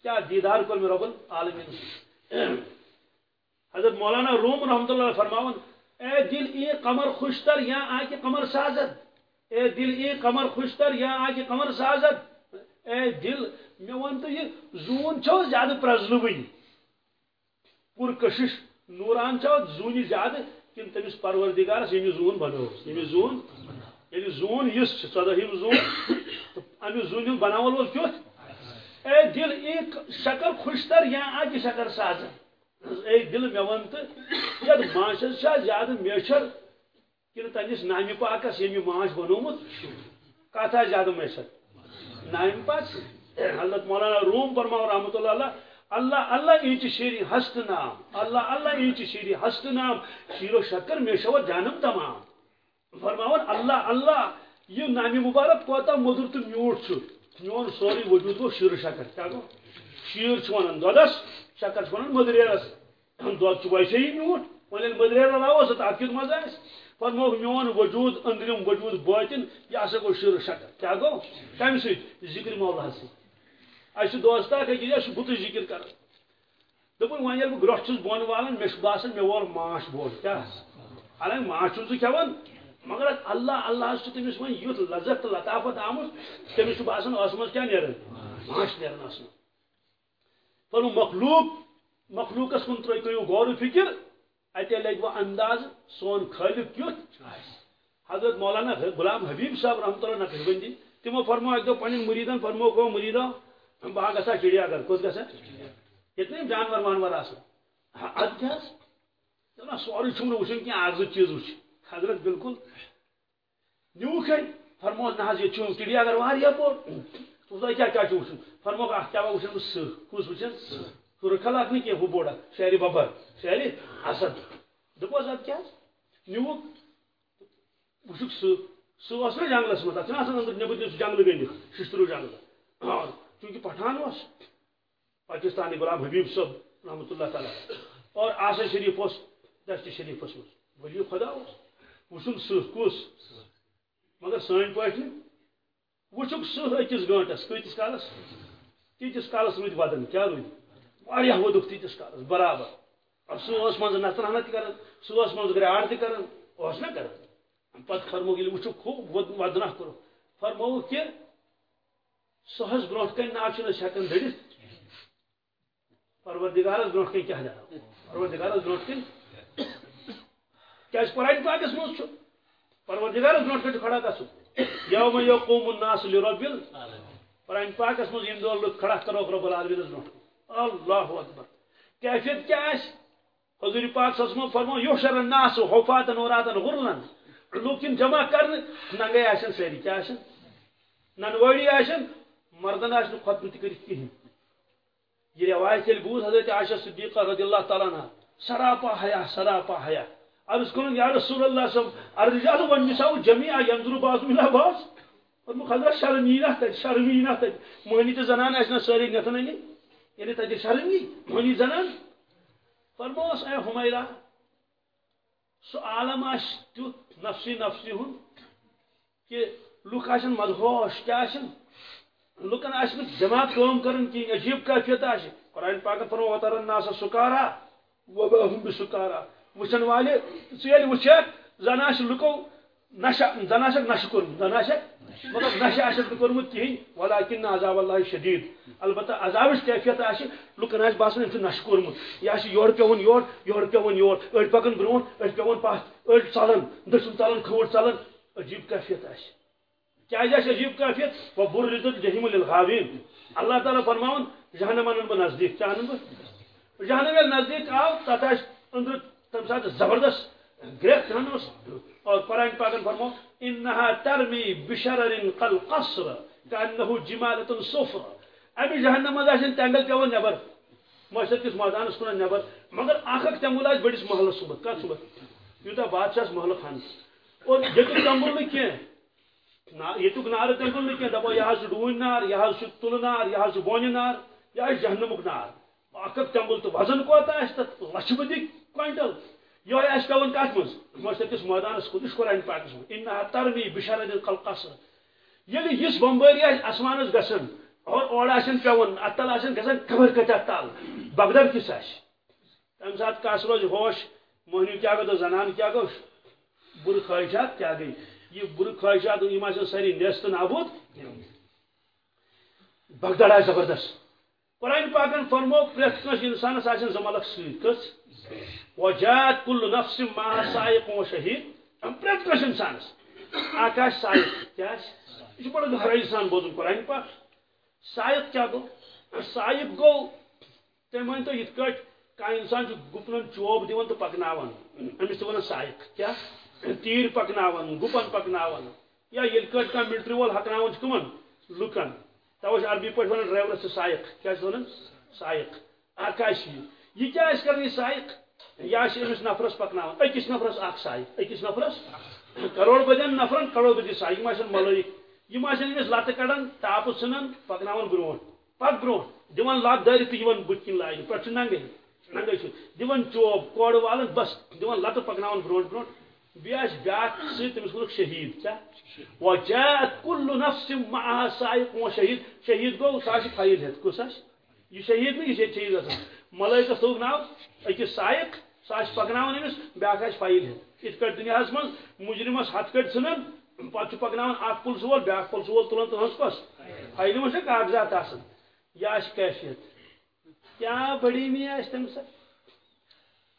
کیا دیدار کر میں رب العالمین حضرت مولانا روم رحمۃ اللہ فرماون، اے دل اے قمر خوشتر، یا آ قمر سازد. اے دل اے قمر خوشتر، یا آ قمر سازد. اے دل، مے ون تو یہ زون چھو زیادہ پرزلوی پور کشش نوران چھو، زونی زیادہ. کن تمس پروردگارس یم زون بنو یم زون یعنی زون یس ژدہم زون. امہ زون بناول وول اے دل ایک شکر خوشتر، یا آج شکر ساز اے دل مے ون تو ید ماشس چھا زیادہ میچھر کن تنس نامہ پاکس یم ماش بنومت کت زیادہ میچھر نامہ پاک حضرت مولانا روم فرماو رحمۃ اللہ علیہ اللہ اللہ اینچ شیری ہست نام اللہ اللہ اینچ شیری ہست نام شیر و شکر میں شو جانم تمام فرماون اللہ اللہ یہ نامی مبارک کوتا مدر تو میوٹ چھ میون سوری وجود گو شیر شکر کیا گو شیر چھ ونان دودس شکر چھ ونان مدریرس دود چھ ویسے ہی میوٹ ونن مدریر لاوس تات کیت مزہ اس فرمو میون وجود اندرم وجود باطن یہ ہسا گو شیر شکر. کیا گو؟ کم سۭتۍ ذکر مولا سۭتۍ اس دوست اکھ یہ بت ذکر کر. دپن وۄنۍ ییٚلہِ بہٕ گرٛۄٹھ چھُس بۄن والان مےٚ چھُ باسان مےٚ وول ماچھ بوٚڑ کیٛاہ حالانکہِ ماچھ چھُنہٕ سُہ کھٮ۪وان مگر اللہ اللہ چھُ تٔمِس وۄنۍ یُتھ لذت تہٕ لطافت آمُت تٔمِس چھُ باسان ٲس منٛز کیٛاہ نیران ماچھ نیران ٲس منٛز پنُن مخلوق مخلوقس کُن ترٛٲے کٔرِو غور فِکر اتے وۄنۍ انداز سون خٲلق کیُتھ حضرت مولانا غلام حبیب صاحب رحمتہ اللہ نقش بندی تِمو فرمو اکہِ دۄہ پنٕنٮ۪ن مُریٖدن فرمو گوٚو مُریٖدو بہٕ گژھا چڑیا گھر کوٚت گژھا ییٚتہِ جانور وانور آسان ادٕ کیٛاہ حظ دپان سورُے چھُم نہٕ وٕچھُن کینٛہہ اکھ زٕ چیٖز وٕچھ حضرت بالکل نیوٗکھے فرموس نہ ییٚتہِ چھُ چڑیا گھر واریاہ بوٚڑ تۄہہِ کیٛاہ کیٛاہ چھُ وٕچھُن فرموکھ اکھ کیٛاہ وٕچھن بہٕ سٕہ کُس وٕچھن سُہ رٕکھل اکھ نہٕ کینٛہہ ہُہ بوٚڑ اکھ شہرِ ببر شہرِ اسد دوٚپُس ادٕ کیٛاہ حظ نیوٗکھ وٕچھُکھ سٕہ سہ جنگلس مز تک اندر نبر جنگل گنڈ ششترو جنگل اور چونکہ پٹھان اس پاکستانی غلام حبیب صاحب رحمۃ اللہ تعالیٰ اور آسا شریف اس دشت شریف مز ولی خدا اس وچن سہ کس مگر سن پہ وچک سہ اکس گنٹس کتس کالس؟ تیتس کالس رود ودن کیا رود واریاہ ودک تیتس کالس، برابر۔ اور سہ اس مز نژنہ تہ کران، سہ اس مز گراڑ تہ کران اس نہ کران۔ پتہ فرمو ییٚلہِ وٕچھو خوب ودنہ کوٚر فرمو کہ سہس برونٛٹھ کَنۍ ناو چھِنہٕ أسۍ ہٮ۪کان دٔرِتھ پروردگارس برونٛٹھ کَنۍ کیٛاہ دَرو؟ پروردگارس برونٛٹھ کَنۍ کیٛازِ قرآن پاکس منٛز چھُ؟ پروردگارس برونٛٹھ کَنۍ چھُ کھڑا گژھُن۔ یوم یقوم الناس لرب قرآن پاکس منٛز ییٚمہِ دۄہ لُکھ کھڑا کروکھ رۄب العالمیٖنس برونٛٹھ اللہ اکبر. کیفیت کیٛاہ آسہِ حضور پاک صس منٛز فرمو یوشر الناس حفاتن وراتن غرلن لوٗکھ یِم جمع کرنہٕ ننگے آسن سٲری کیٛاہ آسن ننوٲڑی آسن مردن آسہِ نہٕ خۄطبہٕ تہِ کٔرِتھ کِہیٖنۍ یہ روایت ییٚلہِ بوٗز حضرت عائشہ صدیقہ رضی اللہ تعالیٰ عنہ، سراپا حیا سراپا حیا. عرض کرن یا رسول اللہ صلی اللہ علیہ وسلم، الرجال والنساء جميعا ينظر بعضهم الى بعض. فرمو حضرت شرمینہ تت شرمینہ تت مہنی تو زنان آسنا ساری نتن یعنی تت شرمی مہنی زنان. فرموس، اے حمیرہ، سو عالم آس تیت نفسی نفسی ہن کہ لوک آسن مدہوش کیا آسن لکن آس جماعت کام کرن کی عجیب کیفیت آس قرآن پاک فرمو وتر الناس سکارا وبهم بسکارا. وچن والے ژیل وچھک زن آس لکو نشہ زن آسک نشہ کورمت زن آسک مگر مطلب نشہ آسک کورمت کہین ولیکن عذاب اللہ شدید. البتہ عذابش کیفیت آس لکن آس باسان ام نشہ کورمت یہ آس یور پیون یور یور پیون یور. اڑ پکن برون اڑ پیون پتھ اڑ ژلن دچھن ژلن کھوڑ ژلن عجیب کیفیت آس کیا عجیب کیفیت؟ وہ بر رزت جہیم الغاوین اللہ تعالیٰ فرماؤن جہنم ان بہ نزدیک. کیا بہ جہنم نزدیک آو تتھ اندر تم سات زبردست گرفت ہنوس اور قرآن پاکن فرمو، انہا ترمی بشرر قل قصر، کانہو جمالت صفر۔ ابھی جہنم مز آسن تینگل پیون نبر؟ معاشر کس میدانس کن نبر؟ مگر اخ اخ تمبل آس بڑس محلس صبح کت صبح یوتہ بادشاہ محل خان اور یہ تمبل نہ کی یتک نار تمبل نہ کی دپو یہ ڈون نار یہ تل نار یہ بونہ نار یہ جہنمک نار۔ اخ اخ تمبل تو وزن کوتا آس تک لچھ کوینٹل یہ اس پیون کت مز مشترکس میدانس کن قرآن پاکس من ان ترمی بشارت قصر. یل یس بمباری آس اسمانس گسن. اور اور پیون. اتل آسن گسن خبر کتہ تل بغدر کس آس تم سات کس روز ہوش. موہنی کیا گو زنان کیا گو بر خواہشات کیا گئی؟ یہ بر خواہشات یہ آسن ساری نیست نابود بغدر آئے زبردست. قرآن پاکن فرمو پریت کنس انسانس آسن زمالک سیت کس وجات كل نفس ما سائق و شہید پریت کس انسانس آکاش سائق. کیا؟ ہے یہ بڑا گہرا انسان بوزن قرآن پاک سائق کیا گو؟ سائق گو. تم مان تو یت کٹ. کا انسان گپن چوب دیون تو پکناون. امس تو ون سائق. کیا؟ تیر پکناون، گپن پکناون. یا یل کٹ کا ملٹری وول ہکناون کمن؟ لکن. توش عربی پہ ون ڈرائیورس سائق. کیا ون سائق. آکاش یہ کیا کرنی سائق؟ یا امس نفرس پکن اکس نفرس اخ سائق اکس نفرس کروڑ بدین نفرن کروڑ بدی سائق۔ یم ملائک۔ یم امس لت کڑان ٹاپ ژھنان پکن برو پک برو دان لت دارت تو بت کن لائن۔ پہ ننگے۔ ننگے دان چوب، کوڑ والن بس۔ دان لت پکن برو برو بیس بیاکھ سی تمس کورک شہید کیا وجاءت كل نفس معها سائق و شہید۔ شہید گو سا فائل ہت کس یہ شہید نہیں، یہ شہید گھن ملائکہ صوب ناو اکس سائق سہ پکنان امس بیاکھ آس فائل ہت ات کٹ دنیا من مجرمس ہتھ کٹ ژھنان پتہ پکنان اخ پلس وول بیاکھ پلس وول تلان تہذ کس فائل من کاغذات آسان یہ آس کیفیت۔ کیا بڑی می تم سات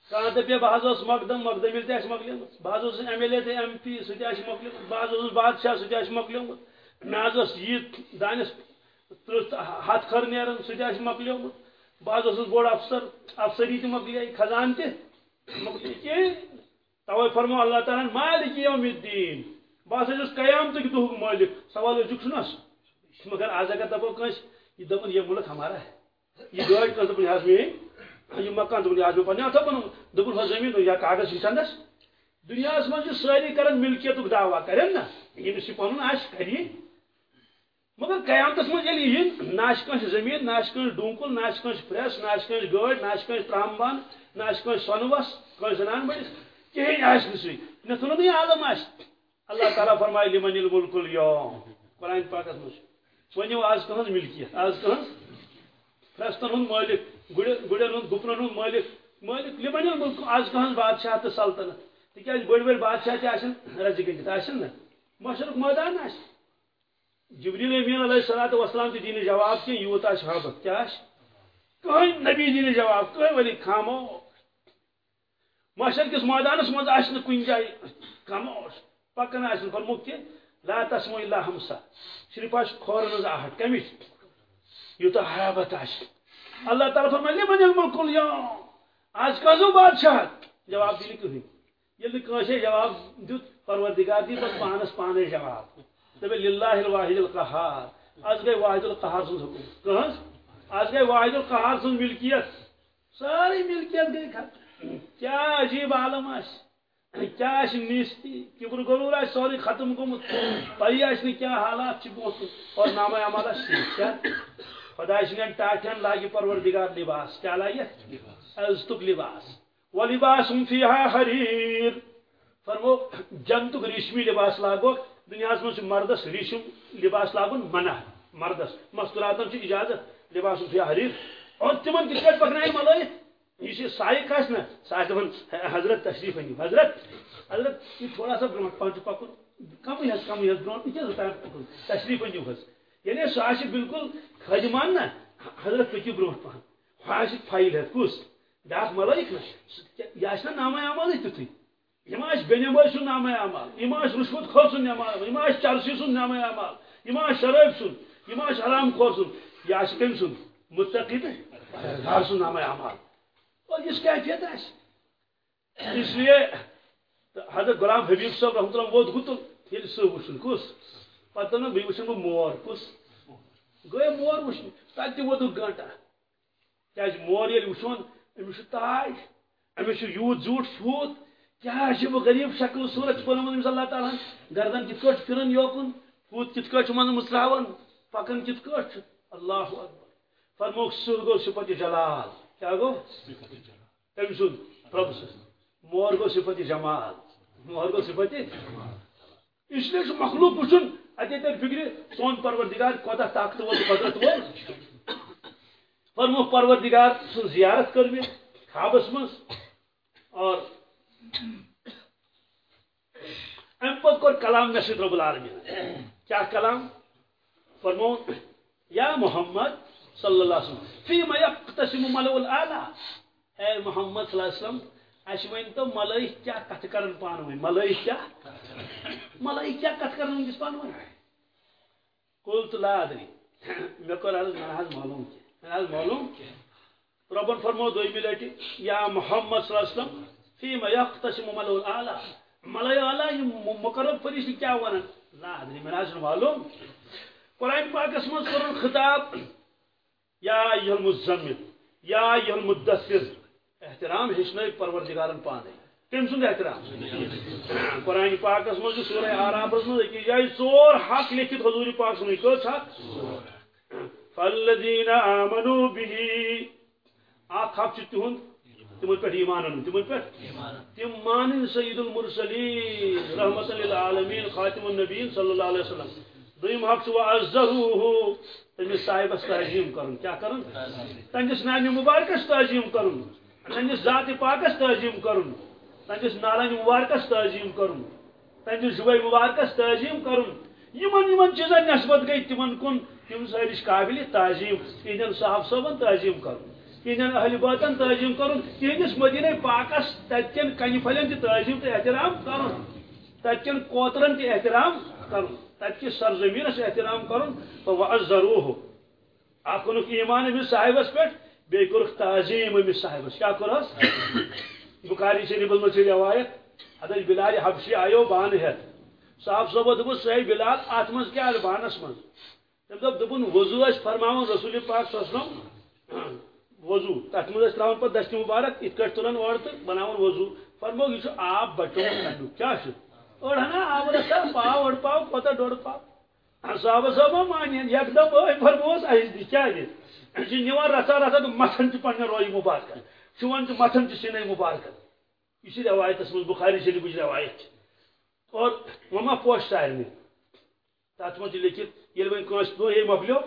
کھانا دپے بہت اس مقدم مقدم یل تہ مکلیم بہت اس ایم ایل اے تہ ایم پی سہ تہ مکلیم بہت اس بادشاہ سہ تہ مکلیم مے اس یہ دانس ہاتھ کھر نیران سہ تہ مکلیم بہت اس بوڑ افسر، افسری تہ مکلی خزان تہ توے فرمو اللہ تعالیٰ مالک یوم الدین۔ بہت اس قیامت دہ مالک، سوال ازک سنس مگر آز اگر دپو کنس یہ دپن یہ ملک ہمارا ہے۔ یہ گاڑی کس دپن یہ میری یہ مکان دپن یہ میں پنہ اتھو بنو دپن ہو زمین یا کاغذ یہ چندس دنیا من ساری کران ملکیت دعویٰ کرن نا۔ یمس یہ پن آس کری۔ مگر قیامت من ین نہ کنس زمین نہ کنس ڈونکل نہ کنس پریس نہ کنس گاڑ نہ کنس ترام بان نہ کنس سونوس کنس زنان بڑس کہین آس سی نہ تھو عالم آس اللہ تعالیٰ فرمائے لمن الملک اليوم قرآن پاکس مجھ ونیو آز کہن ملکیت، آز کہن پرستن ہند مالک گڑن ہند، گپنن ہند مالک مالک لمن الملک، آز کہن بادشاہ تو سلطنت۔ تکیاز بڑ بڑ بادشاہ تہ رزِ گٔنڈِتھ آسن نا مشرق میدان آس جبریل امین علیہ الصلوۃ والسلام تہِ دینہِ جواب کی یوت آس حابت کیا آس نبی دینہِ جواب کٕہٕنۍ ولی خامو مشرق کس میدانس منٛز آسہِ نہٕ کُنہِ جایہِ خاموش پکان آسن فرموک کہ لا تسمو الا ہمسا صرف آس کھورن ہٕنٛز آہٹ کمچ یوتاہ حیابت آس اللہ تعالیٰ فرمائے لمن الملک اليوم آج کازو بادشاہ۔ جواب دینہِ کٕہٕنۍ یل کنسے جواب دیت پروردگار دی بس پانس پانے جواب۔ دبے للہ الواحد القہار. از گئی واحد القہار سن حکم کہنس از گئی واحد القہار سن ملکیت. ساری ملکیت گئی ختم کیا عجیب عالم آس کیا آس نیستی. کبر غرور آس سوری ختم گومت پی آس کیا حالات چھ گوت اور نام عمل آس کیا؟ خدا سن ٹاٹھن لاگی پروردگار لباس. کیا لاگی؟ عزتک لباس. ولباس فيها حرير فرمو، جنتک ریشمی لباس لاگو. دنیا من مردس ریشم لباس لاگن منع مردس۔ مستوراتن اجازت، لباس فيها حرير اور تمن کت پکنائیں ملائے۔ یہ سائق آس نا سا دپان حضرت تشریف انیو حضرت حضرت، یہ تھوڑا سا برو پانچ پکن کم حس کم حس برو پکن تشریف انیو حس یعنی سہ بالکل خجمان نا، حضرت پکو برو پہن خواہش فائل ہے کس بیاکھ ملائک یہ نامہ عمل تیتھے یم آس بینمائی سن نامہ عمل یم آس رشوت خور سن نامہ عمل چرسی سن نامہ عمل یم آس شراب سن یم آس حرام خور سن یہ آس کم سن متقی تہ سن نامہ عمل اور اس کیفیت اس لیے حضرت غلام حبیب صاحب رحمۃ اللہ ووت گتل یل سہ وچھن کس پتہ نا بی وچھن مور کس گئے مور وچھن تتہ ووت گنٹہ کیاز مور یل امس تاج امس یوت زوٹ فوت کیا غریب شکل صورت بنوت اللہ تعالیٰ گردن کت کٹ پھرن یوکن فوت کت من مسراون پکن کت کٹ اللہ اکبر۔ فرموک سر گو صفت جلال۔ کیا گو؟ تم سن رب مور گو صفت جمال۔ مور گو صفت اس لیے مخلوق وچن اتنے تر فکر سون پروردگار کوتہ طاقتور قدرت وول فرمو پروردگار سن زیارت کر میں خوابس مز اور ام پت کور کلام مے سب العالمین۔ کیا کلام؟ فرمو یا محمد صلی اللہ علیہ وسلم۔ فیما یقتسم ملو الاعلی اے محمد صلی اللہ علیہ وسلم اچھا اس ون تو ملائک کیا کت کرن پان ون ملائک کیا ملائک کیا کت کرن ون پان ون قلت لا ادري مے کور عرض مے حظ معلوم کی معلوم ربن فرمو دویمی لٹی یا محمد صلی اللہ علیہ وسلم فیما یختصم ملو الاعلا ملو اعلا مقرب فرشتی کیا ونن لا ادری میں نازل معلوم. قرآن پاک اس میں قرآن خطاب یا ایہ المزمل یا ایہ المدثر. احترام ہشنائی پروردگارن پانے. کم سند احترام. قرآن پاک اس میں سورہ آراب اس میں جائے ژور حق لکھت حضور پاک سن کس حق فالذین آمنوا به. اخ حق تہند تمن پہ ایمان ان تمن پہ تم مان سید المرسلین رحمت للعالمین خاتم النبیین صلی اللہ علیہ وسلم۔ دویم حق چھ وعزروه تمس صاحبس تعظیم کرن۔ کیا کرن؟ تنجس نام مبارکس تعظیم کرن۔ تنجس ذات پاکس تعظیم کرن۔ تنجس نالن مبارکس تعظیم کرن۔ تنجس جوی مبارکس تعظیم کرن۔ یمن یمن چیزن نسبت گئی تمن کن۔ تم سٲرِش قابل تعظیم تہندین صاحب صٲبن تعظیم کرُن۔ تہندین اہل بٲتن تعظیم کرُن تہندس مدینہ پاکس تتین کنہِ پھلین تعظیم تہٕ احترام کرُن تتین کوترن تہِ احترام کرُن تتکِس سرزمیٖنس احترام کرُن وعزروه ایمان أمِس صاحبس پٮ۪ٹھ بیٚیہِ کوٚرُکھ تعظیٖم أمِس صاحبس کیٛاہ کوٚرہس بخاری شریفس منٛز چھِ روایت حضرت بلال حبشی آیو بانہٕ ہٮ۪تھ صاحب صٲبو دوٚپُس سُے بلال اتھ منٛز کیٛاہ بانس منٛز تم دب دپن وضو اس فرماون رسول پاک صلی اللہ علیہ وسلم وضو۔ تک مز تراون پہ دست مبارک ات کٹ تلان اور تو بناون وضو۔ فرمو یہ آب بچو کیا أڑ ہنا آب رسا پاو أڑ پاو کوتا ڈوڑ پاو ہاں، صاحب صاحب ہاں، مانین جی، یک دم فرموس اہس کیا یہ جی، نوان رسا رسا تو متھن پنہ روی مبارک چون چھ متھن چھ سینے مبارک یہ روایت اس بخاری شریف روایت اور وما پوش سارنی تات من لکھت یل وین کنس دو ہے مبلیو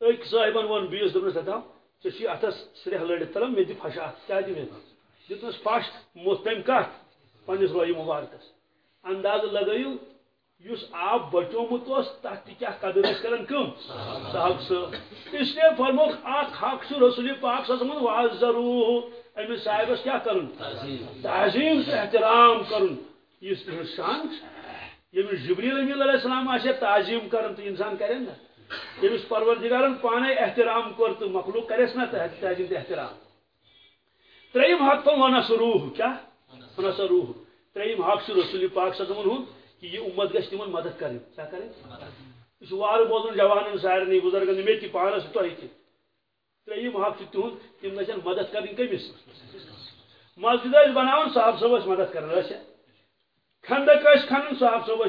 ایک صاحبن ون بیس دپنس دتا ژے اتس سرح لڑت تلم مے دی پھشا کیا دی مے دتنس پھش تم کت پنس روی مبارکس انداز لگیو یس آب بچومت تک تہ قدر کران کم صاحب صاحب اس لیے فرموک اخ حق رسول پاک صلی اللہ علیہ ضرور امس صاحبس کیا کرن تعظیم احترام کرن اس شان یمس جبریل امی علیہ السلام آسے تعظیم کرن تو انسان کرن نا یمس پروردگارن پانے احترام کر تو مخلوق کرس نا تعظیم تو احترام۔ تریم حق تو ونس روح کیا؟ ونس روح تریم حق سے رسول پاک صلی اللہ علیہ وسلم کہ یہ امت گھس تمن مدد کریں کیا کریں یہ وار بوزن جوان سارے بزرگن مے تہ پانس تہ تہ تریم حق تہد تم گھن مدد کریں کمس مسجد اس بناون صاحب صاحب مدد کرنا اچھا کھندک کھنن صاحب صاحب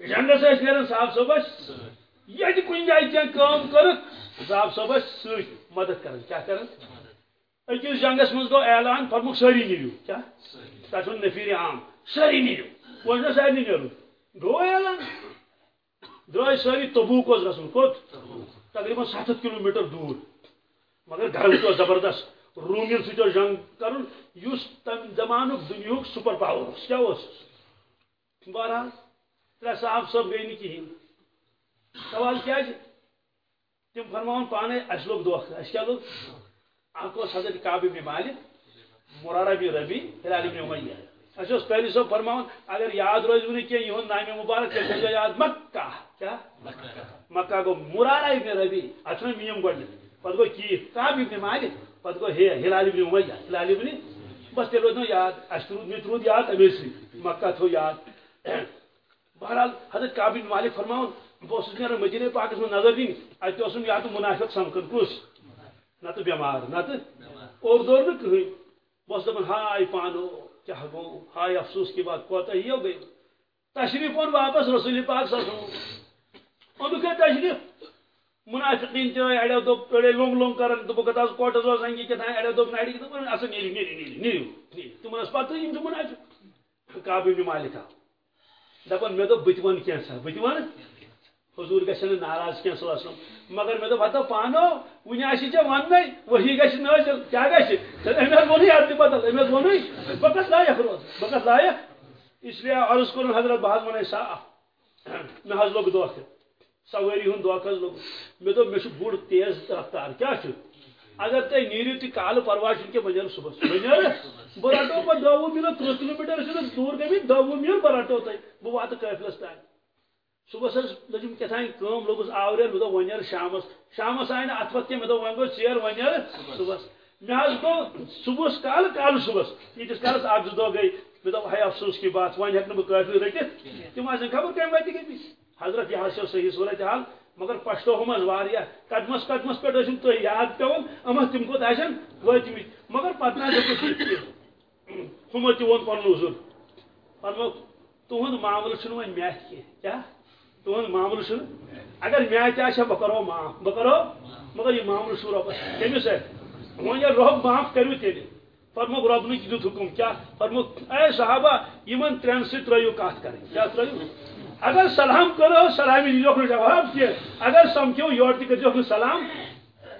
جنگس نیران صاحب صاحب یہ کن جائے کی کام کر صاحب صاحب ست مدد کرن کیا کرن اکس جنگس مز گو اعلان فرمک ساری نیو کیا تک نفیر عام ساری نیو وہ ساری نیرو؟ گو اعلان۔ درائے ساری تبوک گھن کوت؟ تقریباً ستھ کلو میٹر دور۔ مگر گرم تو زبردست۔ رومین ست جنگ کرن اس تم زمان دنیا سپر پاور کیا بہرحال، ترے صاحب صاحب گئی نہیں کہین سوال کیا جی؟ تم فرمان پانے اس لوگ دو اس کیا لوگ؟ اکھ حضرت کعب بن مالک، مرارہ بن ربی ہلال بن امیہ۔ اس اس پہلی صاحب فرمان اگر یاد روز ونی کہ یہ نام مبارک کہ یاد مکہ۔ کیا؟ مکہ کو مرارہ بن ربی اچھا میم گڈ پتہ گو کی کعب بن مالک۔ پتہ گو ہے ہلال بن امیہ، ہلال بن بس تیلو نو یاد اس ترود می ترود یاد امیسی مکہ تھو یاد۔ بہرحال، حضرت کعب بن مالک فرماؤن بہت نیران مدینہ پاکس میں نظر دین اتم یا تو منافق سمکن کس نت بیمار نت اور دور نا کہیں. بس دپان ہائے پانو، کیا گو ہائے افسوس کی بات کوتا ہی ہو گئی. تشریف اون واپس رسول پاک صلی اللہ علیہ وسلم. اونک تشریف. منافقین تہ اڑے دوپ اڑے لونگ لونگ کرن دوپ کتا کوٹس اوس انگی کتا اڑے دوپ ناڑی کتا اصل نیری نیری نیری نیری تمن اس پتہ یم منافق. کعب بن مالک دپان مے دو بت ون کینسا بت ون حضور گھن ناراض کی صلی اللہ علیہ وسلم؟ مگر مے دپا پانو ون آسی ون وہی گھس نازل کیا گھس أمس وونُے ادٕ بدل أمس وونُے بہٕ کتھ روز بہٕ کتھ لایق اس لیے عرض کوٚرُن حضرت بہٕ حظ ونے صاف مےٚ حظ لوٚگ دھوکہٕ سوٲری ہُنٛد دھوکہٕ حظ لوٚگ۔ مےٚ دوٚپ مےٚ چھُ تیز رفتار کیٛاہ چھُ اگر تُہۍ نیٖرِو تہِ کالہٕ پرواے چھُنہٕ کینٛہہ بہٕ نیرٕ صُبحس بہٕ نیرٕ رٹو پتہٕ دہ وُہ مِنٹ تٕرٛہ کِلوٗ میٖٹر ٲسِو دوٗر دہ وُہ مِنٹ رٹو تۄہہِ بہٕ واتہٕ قٲفلس صبح لجم کتان کم لوگس آوریر مے ون شامس. شامس آئی نا ات پتہ مے ون گو ژیر ون صبح مے گو صبح کال کال صبح یتس کالس اک زٕ گئی. مے دپ ہے افسوس کی بات. ون ہیک بہ قافل رٹت تم آسن خبر کم وتہ گئی حضرت یہ چھو صحیح صورت حال. مگر پشتو ہم واریاہ قدمس قدمس پہ ٲسِم تُہۍ یاد پیوان اما تم کوت آسن وٲتمٕتۍ مگر پتہٕ نہ ہُمو تہِ ووٚن پنُن عذر پنمو تُہُنٛد معاملہٕ چھُنہٕ وۄنۍ مےٚ کینٛہہ کیٛاہ تہد معاملہ چھ اگر میچ آ بہ کرو معاف بہ کرو مگر یہ معاملہ چھ ربس کمس وۄنۍ ییٚلہِ رۄب معاف کٔرِو تیٚلہِ فرموک رۄب نہٕ دیُت حُکم کیٛاہ اے صحابہ یِمن ترٛٮ۪ن سۭتۍ ترٲیِو کتھ کَرٕنۍ کیٛاہ ترٲیِو اگر سلام کرو سلامی دیوکھ نہٕ جواب کینٛہہ اگر سمکھو یورٕ تہِ کٔرزیوکھ نہٕ سلام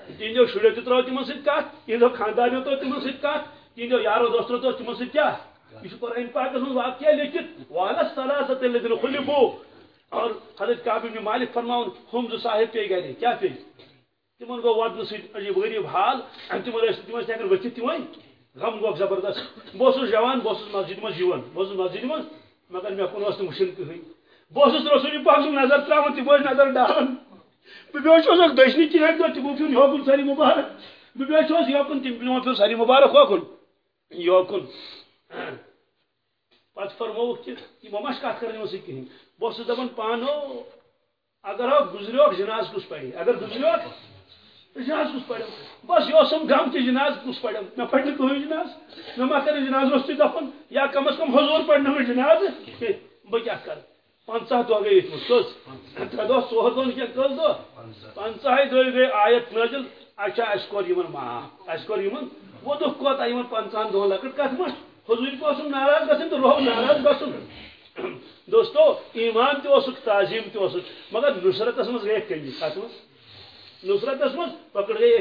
تِہنٛدیو شُرٮ۪و تہِ ترٛٲو تِمن سۭتۍ کتھ تِہنٛدیو خاندانیو ترٛٲو تِمن سۭتۍ کتھ تِہنٛدیو یارو دوستو ترٛٲو تِمن سۭتۍ کیٛاہ یہ قرآن پاکس منٛز واقعہ لیکھِتھ والس سلاست الذین اور حضرت کعب بن مالک فرماؤن، ہم جو صاحب پہ گئے کیا پہ تمن گو ودن ست عجیب غریب حال تم تم ہکن ورتھ تم غم گو زبردست۔ بہت جوان بہت مسجد مز یوان بہت مسجد مز مگر مے کن اس وشن کہین بہت رسول پاک سن نظر تراون تم نظر ڈالان بہ بیوچھس دشنی کن تو تمو پیون یوکن ساری مبارک۔ بہ بیوچھس یوکن تم مطلب پیون ساری مبارک ہوکن یوکن پتہ فرموک کہ یہ مماش کت کرنے سی کہین بہت دپان پانو اگر آپ گزریو جناز کس پڑی اگر گزریو جناز کس پڑم بس یہ غم کہ جناز کس مے پڑ کہیں جناز مے ما کر جناز روستی دفن یا کم از کم حضور پڑ مے جناز بہ کیا کر؟ پنچہ دہ گئی کس ترے دہ ژور دہ کیا کس دہ پنچہ دہ گئی آیت نازل۔ اچھا اس کور یمن معاف اس کور یمن وہ دہ کوتا یمن پنچہن دہن لکٹ کت مہ حضور کو ناراض گھن تو روح ناراض گھن دوستو، ایمان تک تعظیم تک مگر نصرتس مز گئی کمی کت مز نصرتس مز پکڑ گئی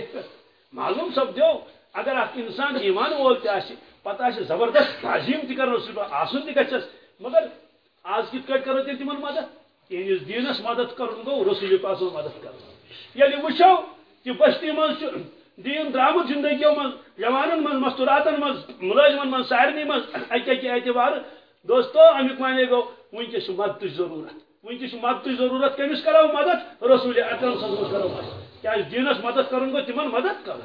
معلوم سپدو اگر اخ انسان ایمان وول تہ پتہ زبردست تعظیم تہ کر آسن تہ گھس مگر آج کت کٹ کرو تیل تمن مدد؟ یعنی تہندس دینس مدد کر گو، رسول پاس مدد کر یل یعنی وچو کہ بستی من دین درامت زندگیوں من، جوانن من، مستوراتن من ملازمن من سارنی من اکہ اکہ اعتبار دوستو امیک مانے گو ونکس مدد ضرورت۔ ونکس مدد ضرورت کمس کرو مدد؟ رسول اکرم صلی اللہ کرو مدد کیا دینس مدد کرن گو تمن مدد کر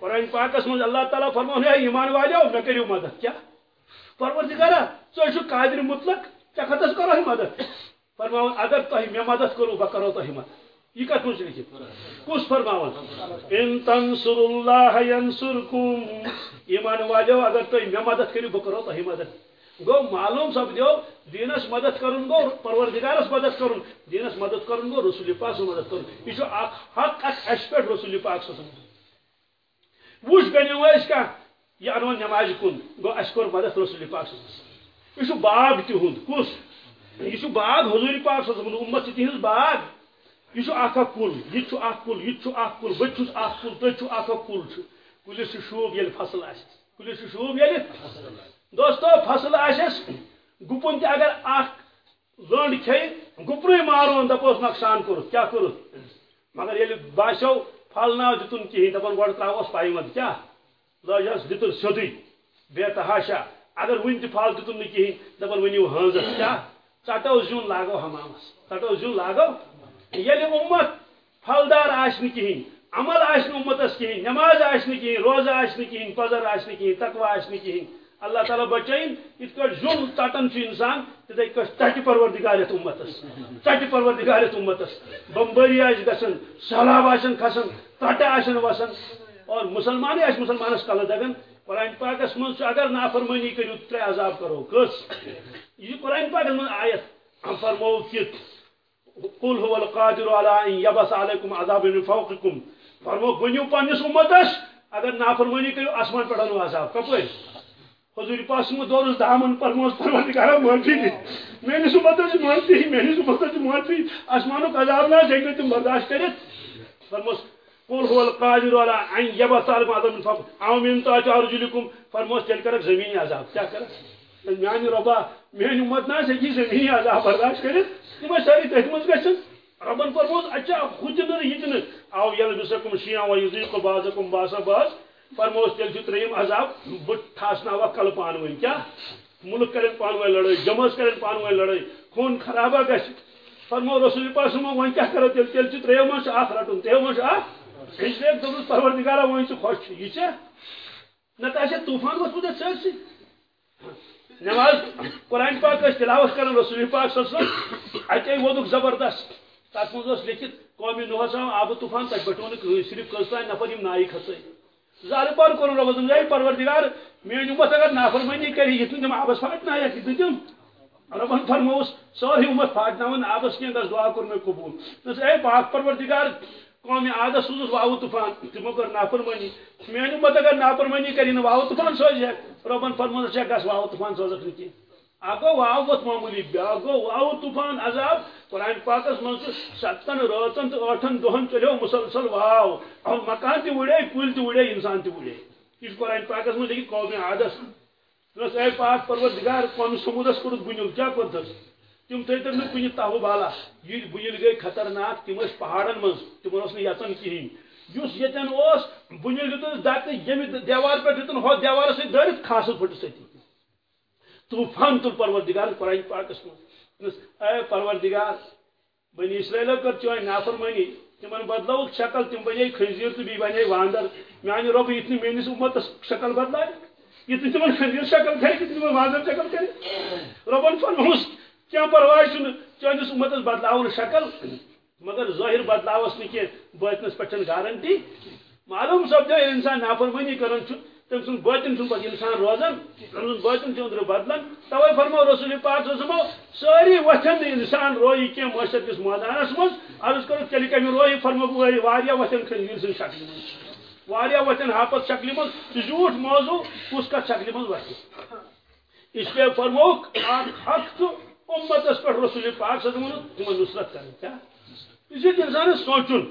قرآن پاکس من اللہ تعالیٰ فرمون ہے ایمان والیو مے کریو مدد۔ کیا؟ پروردگارا ژٕ قادر مطلق ژےٚ کھتس کرو مدد۔ فرماون اگر تۄہہِ مےٚ مدد کوٚروٕ بہٕ کرو تۄہہِ مدد۔ یہ کت مجھ لکھت کس فرماون ان تنصر اللہ ینصرکم۔ ایمان واجو اگر تو میں مدد کریو بہ کرو تہ مدد۔ گو، معلوم سپدو دینس مدد کرن گو، پروردگارس مدد کرن. دینس مدد کرن گو، رسول پاک مدد کرن. یہ حق اک اس رسول پاک صلی وش گنیو اس کا یہ انون نماز کن. گو اس مدد رسول پاک صلی یہ باغ تہند کس؟ یہ باغ حضور پاک صلی امت تہنز باغ یہ اخ کل یہ اخ کل یہ اخ کل بہت چھس اخ کل تھی چھو اخ کل کلس شوب یل فصل آس کلس شوب یل دوستو، فصل آسس گپن تہ اگر اخ لنڈ کھے گپنے مارون دپوس نقصان کورت کیا کورت مگر یل باسو پھل نا دتن کہین دپن گۄڈٕ تراوس پایمت کیا لجس دتن سیودے، بے تحاشا۔ اگر ون تہ پھل دتن نہ کہین دپن ؤنِو کیا ژٹو زیُن، لاگو حمامس ژٹو زیُن، لاگو۔ یل امت پھلدار آشن کہین عمل آشن امتس نماز آشن روزہ آشن کہین پزر آشن کہین کہین اللہ تعالیٰ بچائن ات پہ زون ٹٹن انسان تتھے پہ ٹٹ پروردگار امتس ٹٹ پروردگار یتھ امتس بمبری آس گژھن سہلاب آسن کھسن ٹٹ وسن۔ اور مسلمان آس مسلمانس کل دگن قرآن پاکس من اگر نافرمانی کرو ترے عذاب کرو۔ کس؟ یہ قرآن پاکس من آیت۔ ہم فرمو کہ قل هو القادر على ان يبس عليكم عذاب من فوقكم فرمو ونیو پنس امتس اگر نافرمانی کرو آسمان پہ عذاب۔ کپر حضور پاس مو دورس دامن پر پرموس پروردگار معافی دی میں نے میانس امتس معافی میانس امتس معافی آسمانک عذاب نہ جگہ تم برداشت کرت فرموس، قل هو القادر على ان يبس عليكم عذاب من فوق او من تحت ارجلكم فرموس تیل کرک زمین عذاب، کیا کرک میان ربا میان امت نہ ہیکی زمین عذاب، برداشت کرت تم ساری تھی مز ربن فرموس اچھا ہت یہ آو یل بسکم شیاں و یزیق بازکم باسا باز فرموس تیل تریم عذاب بت ٹھاسنا کل پان ون کیا؟ ملک کرن پان ون لڑائی، جماعت کرن پان ون لڑائی، خون خرابہ گھ فرمو رسول پاک سمو ون کیا کرو تیل؟ تیل تریو من اخ رٹن تیو من اخ اس لیے دوس پروردگارا ون خوش یہ نتہ طوفان وسمت سرسی نماز قرآن پاک تلاوت کر رسول پاک صلی اللہ علیہ وسلم اتے وودک زبردست۔ تک مز لکھت قومی نوحس آو آب طوفان تک بٹو صرف کلسان نفر نائی کھسے۔ زال پار کور رب زم جائی، پروردگار میون امت اگر نافرمانی کری یہ تم آبس پھاٹنا ہے کہ تم ربن فرموس سوری امت پھاٹناون آبس کین اندر دعا کر میں قبول. نس اے پاک پروردگار، قوم عادت سوز واو طوفان. تمو کر نافرمانی. میان امت اگر نافرمانی کری نہ واو طوفان سوز ربن فرموس چھ گس واو طوفان سوز نکی اگو واو وت معمولی بیا گو طوفان عذاب، قرآن پاکس من ستن راتن تو ٹھن دہن چلو مسلسل واو اور مکان تہ وڑے کل تہ وڑے، انسان تہ وڑے۔ یہ قرآن پاکس من لیکن قوم عادس۔ دس اے پاک پروردگار قوم سمودس کورت بنیل کیا کرتس تم تھن نا کن تہو بالا۔ یہ بنیل گئی خطرناک، تم پہاڑن من تمن یژن کہین اس یتن اس بنیل دتس دت یم دیوار پہ دتن ہو دیوار سی دارت خاص پھٹ ستی طوفان تل پروردگار قرآن پاکس من اے پروردگار، بنی اسرائیل کر چون نافرمانی تمن بدلو شکل، تم بنے خنزیر تو بی بنے واندر۔ میان رب اتنی میس امت شکل بدلائے یہ تمن خنزیر شکل کرے کہ تمن واندر شکل کرے ربن فرموس کیا پرواہ چھ چونس امت بدلاون شکل؟ مگر ظاہر بدلاوس نی بطنس پہ گارنٹی معلوم سپدو انسان نافرمانی کران تم سن باطن چھن پتہ انسان روزان تم سن باطن چھن اندر بدلن۔ توے فرمو رسول پاک صلی اللہ ساری وتھن انسان روئی کی معاشر کس میدانس مز عرض کرو تیل کمی روئی فرمو بھائی واریا وتھن خنزیر سن شکل مز واریا وتھن ہاپت شکل مز جھوٹ موضوع کس کا شکل مز وتھ اس لیے فرموک حق تو امتس پہ رسول پاک صلی اللہ علیہ وسلم نصرت کریں کیا؟ یہ انسان سوچن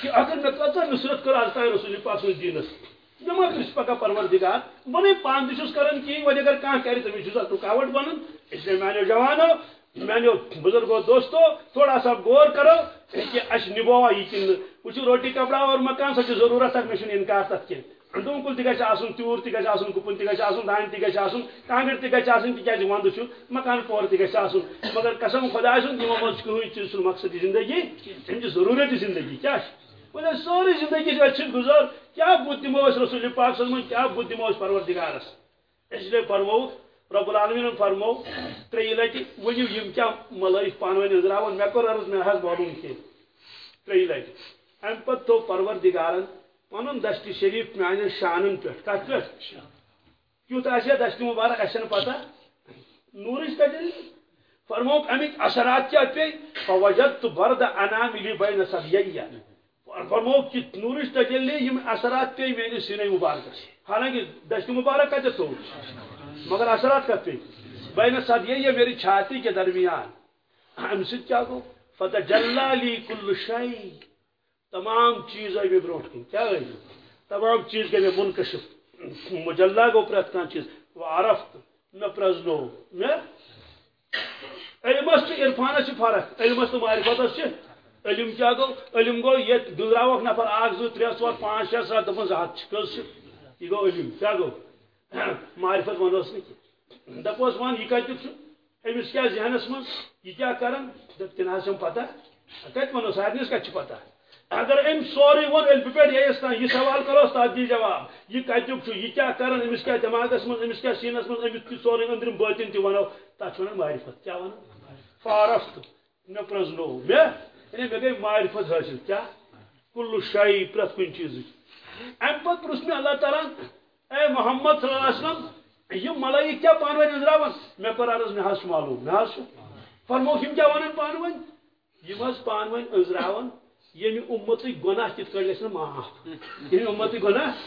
کہ اگر میں کتا نصرت کر، آج رسول پاک صلی اللہ علیہ وسلم مے ما کس پکا پروردگار، بنے پان دس کران کی وجہ اگر کان کرے تم چھ رکاوٹ بنن۔ اس لیے میں جوانو میانو بزرگو دوستو تھوڑا سا غور کرو کہ اش نبوا یہ کن کچھ روٹی، کپڑا اور مکان سچ ضرورت تک مشن انکار تک کی ڈون کل تہ گژھِ آسُن تیوٗر تہِ گژھِ آسُن گُپن تہِ گژھِ آسُن دانہِ تہِ گژھِ آسُن کانٛگٕر تہِ گژھِ آسٕنۍ تِکیٛازِ وَندٕ چھُ مکان پور تہِ گژھِ آسُن مگر قسم خۄداے سُنٛد یِمو منٛز کٕہٕنۍ چیٖز چھُنہٕ مقصد زندگی أمۍ چھِ ضروٗرت زندگی کیٛاہ چھِ وۄنۍ سٲرٕے زندگی چھِ اچھِ گُزار کیا بُتھ دِمو أسۍ رسول پاک صلی اللہ علیہ وسلم، کیا بُتھ دِمو أسۍ پروردگارس؟ اس لیے فرمو رب العالمین فرمو ترٛیٚیہِ لٹہِ ؤنِو یِم کیٛاہ ملٲیِف پانہٕ ؤنۍ أنٛزراوان مےٚ عرض مےٚ حظ معلوم کینٛہہ ترٛیٚیہِ لٹہِ اَمہِ پتہٕ تھوٚو پروردگارن، پنُن دشت شریف میانٮ۪ن شانن پٮ۪ٹھ کتھ پٮ۪ٹھ کیُتھ آسہِ دشت مبارک اَسہِ چھنہٕ پتہ نوٗرٕچ تجلی۔ فرموک امیک اثرات کیا پے فوجدت برد اناملی بین سبییہ فرموک کہ نورش تجلی یم اثرات پہ میرے سینے مبارک حالانکہ دشت مبارک کتے تو مگر اثرات کت پہ بین صدیہ یہ میری چھاتی کے درمیان۔ ام سید کیا گو فتجلا لی کل شئی تمام چیز آئی بروٹ کن کیا گئی؟ تمام چیز گئی منکشف۔ مجلہ گو پرت کان چیز۔ وعرفت میں؟ پرزنو میں علمس عرفانس فرق علمس تو معرفتس علم کیا گو علم گو یہ گزراوک نفر اخ زو ترے ژور پانچ شےٚ سَتھ دپان زٕ ہتھ یہ گو علم، کیا گو معرفت ونوس نہٕ دپوس ون یہ کتیُک چھُ أمِس کیٛاہ ذہنس منٛز یہِ کیٛاہ کران دپ تہِ نہ حظ چھم پتہ کتہِ ونو سارنٕس کتہِ چھِ پتہ اگر أمۍ سورُے ووٚن ألفہِ پٮ۪ٹھ ییٚیَس تام یہِ سوال کروس تتھ دی جواب۔ یہِ کتیُک چھُ یہِ کیٛاہ کران أمِس کیٛاہ دٮ۪ماغس منٛز أمِس کیٛاہ سیٖنس منٛز أمِس تہِ سورُے أنٛدرِم بٲطِن تہِ ونو۔ تتھ چھِ ونان معرفت کیٛاہ ونان فارفت مےٚ پرٛزنوو مےٚ یعنی مے گئی معرفت حاصل کیا کل شائی پرت کن چیز ام پت پرس میں اللہ تعالیٰ اے محمد صلی اللہ علیہ وسلم یہ ملائک کیا پان ون انزراون مے کر عرض مے حس معلوم مے حس فرمو یم کیا ونن پان ون یم حس پان ون انزراون یمی امت گناہ کت کڑ گژھن معاف یمی امت گناہ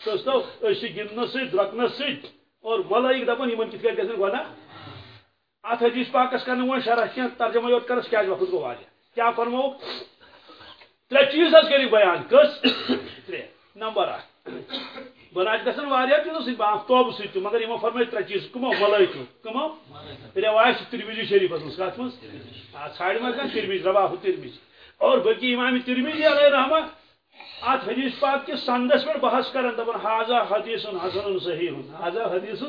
دوستو اس گندنس سۭتۍ درۄکنس سۭتۍ اور ملائک دپان یمن کت کڑ گژھن گناہ ات حدیث پاکس کر شرح کی ترجمہ یوت کرس کیا وقت گو واضح کیا فرمو ترے چیز حس کر بیان کس؟ ترے نمبر اک بناج گھن واریاہ چیزو سی آفتاب سی تو مگر یمو فرمائی ترے چیز کمو ملائکو کمو روایت ترمیزی شریف اس کا مز کت مز ژھاڑ مز ترمیز رواہ ترمیز اور بلکہ امام ترمیزی علیہ رحمہ ات حدیث پاک کے سندس پہ بحث کران دپان حاضہ حدیث حسن صحیح حاضہ حدیث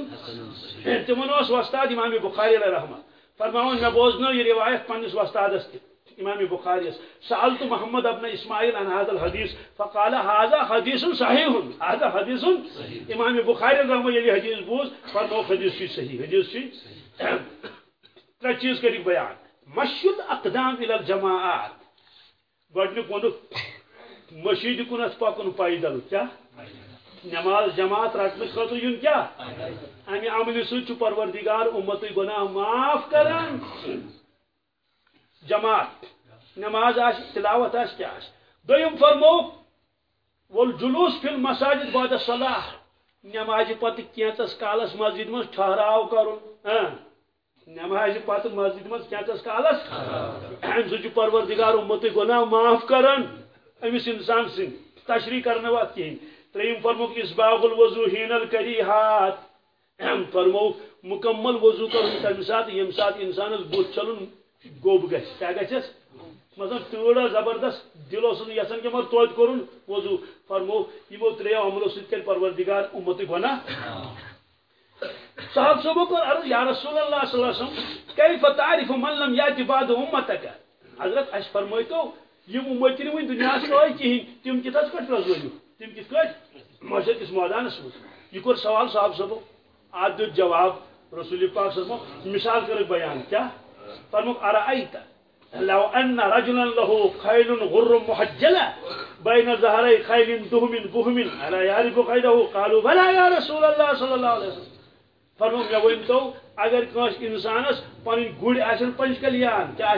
تمن اس وستاد امام بخاری علیہ رحمہ۔ فرماون میں بوزنو یہ روایت پنس وستادس تہ امام بخاری سألت محمد ابن اسماعیل عن هذا الحديث فقال هذا حديث صحيح هذا حديث امام بخاری رحمہ یہ حدیث بوز فرمو حدیث چھ صحیح۔ حدیث چھ تر چیز کری بیان۔ مشد اقدام الى الجماعات۔ گۄڈنیُک ووٚنُکھ مشید کنس پکن پیدل کیا؟ نماز جماعت رٹنے خاطر یون کیا؟ امہ عمل ست پروردگار امت گناہ معاف کران جماعت، نماز آش، تلاوت آش کیا آش؟ دویم فرمو، والجلوس فی المساجد بعد الصلاح نماز پتہ کینچس کالس مسجد مز ٹھہراو کرن. ہاں؟ نماز پتہ مسجد مز کینچس کالس؟ ہاں۔ امہ سہ پروردگار امت گناہ معاف کران امس انسان سن تشریح کرنے وقت کہیں تریم فرموک اسباغ الوضو ہین الکریحات۔ فرموک مکمل وضو کرن تمہ سات یم سات انسان بت چلن گوب گھس کیا گھس مثلا مطلب تیڑا زبردست دلو سن یسن کہ مر توت کرن وضو۔ فرمو یمو تریو عملو سن کر پروردگار امت گنا صاحب صبح کو عرض، یا رسول اللہ صلی اللہ علیہ وسلم، کیف تعرف من لم یات بعد امتک؟ حضرت اش فرمویتو یم امت ون دنیا آئی کہین تم کت کٹ پرزو تم کت کٹ معاشر کس مادانس مز یہ کور سوال صاحب صبو آد دیت جواب رسول پاک صاحب مثال کر بیان کیا فرمک ارائیتا لو أن رجلا له خيل غر محجلة بين ظهري خيل دهم بهم ألا يعرف خيله قالوا بلى يا رسول الله صلى الله عليه وسلم فرمو مے ورنتو اگر کس انسانس پن گڑ آن پنچ کلیان کیا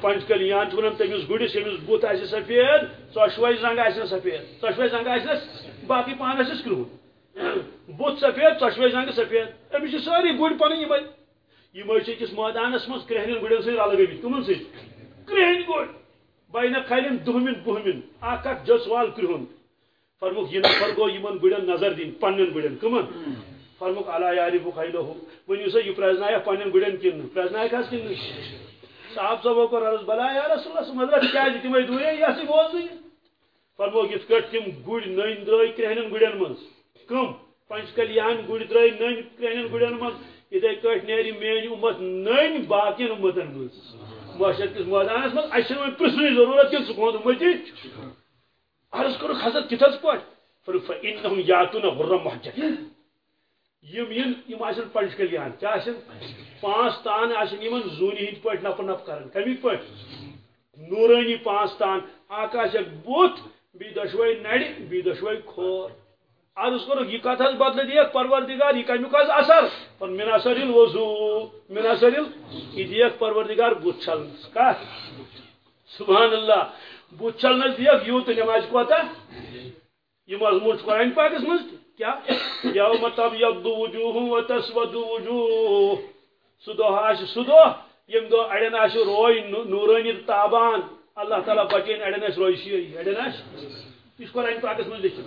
پنچ کلیان ونان تمس گڑس یمس بت آ سفید ژۄشوے زنگ آ سفید. ژۄشوے زنگ آس باقی پان آس کرٛہُن بت سفید ژۄشوے زنگ سفید. أمِس چھِ سٲری گُرۍ پنٕنۍ یِمے یہ أکس مٲدانس مز کرہنین گُرین سۭتۍ رلہٕ گٔمٕتۍ کٕمن سۭتۍ کرہنۍ گُرۍ بینہ کھلین دہمن بہمن اکھ اکھ جس وال کرہن. فرموک یہ نفر گو یمن گُرین نظر دین پنن گُرین کمن فرموک علا یاری بخیلہ ونیو سا یہ پرزنایا پنن گُرین کن. پرزنایا کس کن؟ صاحب صاحب کو عرض بلا یا رسول اللہ مدرس کیا جی تمہیں دوئے یا سی بوز دی۔ فرموک یت کٹ تم گُر نین درٲے کرہنن گُرین منز۔ کم، پنچ کلیان گُر درٲے نین کرہنن گُرین منز۔ اتھے کٹ نیری میری امت نین باقین امتن مز معاشرت کس میدانس مز اچھے وۄنۍ پرژھنٕچ ضروٗرت کینٛہہ ژٕ کھوٚن مٔتی عرض کوٚرُکھ حضرت کِتھس پٲٹھۍ فإنهم یاتون غرم محجل یم ین، یم آسن پنچ کیا آسن؟ پانچ تان آسن یمن زونی ہند پٲٹھۍ نپ نپ کران کمی پٲٹھۍ نورانی پانچ تان. اکھ آسکھ بُتھ بیٚیہِ دۄشوے نرِ بیٚیہِ دۄشوے کھور. عرض کرو، یہ کت حض بدل دیکھ پروردگار، یہ کمیک حض اثر. پر من اثر الوضو من اثر یہ دیکھ پروردگار بت چھل کت سبحان اللہ. بت چھلنس دیکھ یوت نماز کوتا یہ مضمون قرآن پاکس مز کیا؟ یوم تبیض وجوہ و تسود وجوہ. سہ دہ آس سہ دہ یم دہ اڑین آس روی نورانی تابان. اللہ تعالیٰ بچین اڑین آس روی شیری اڑین آس یہ قرآن پاکس مز لکھن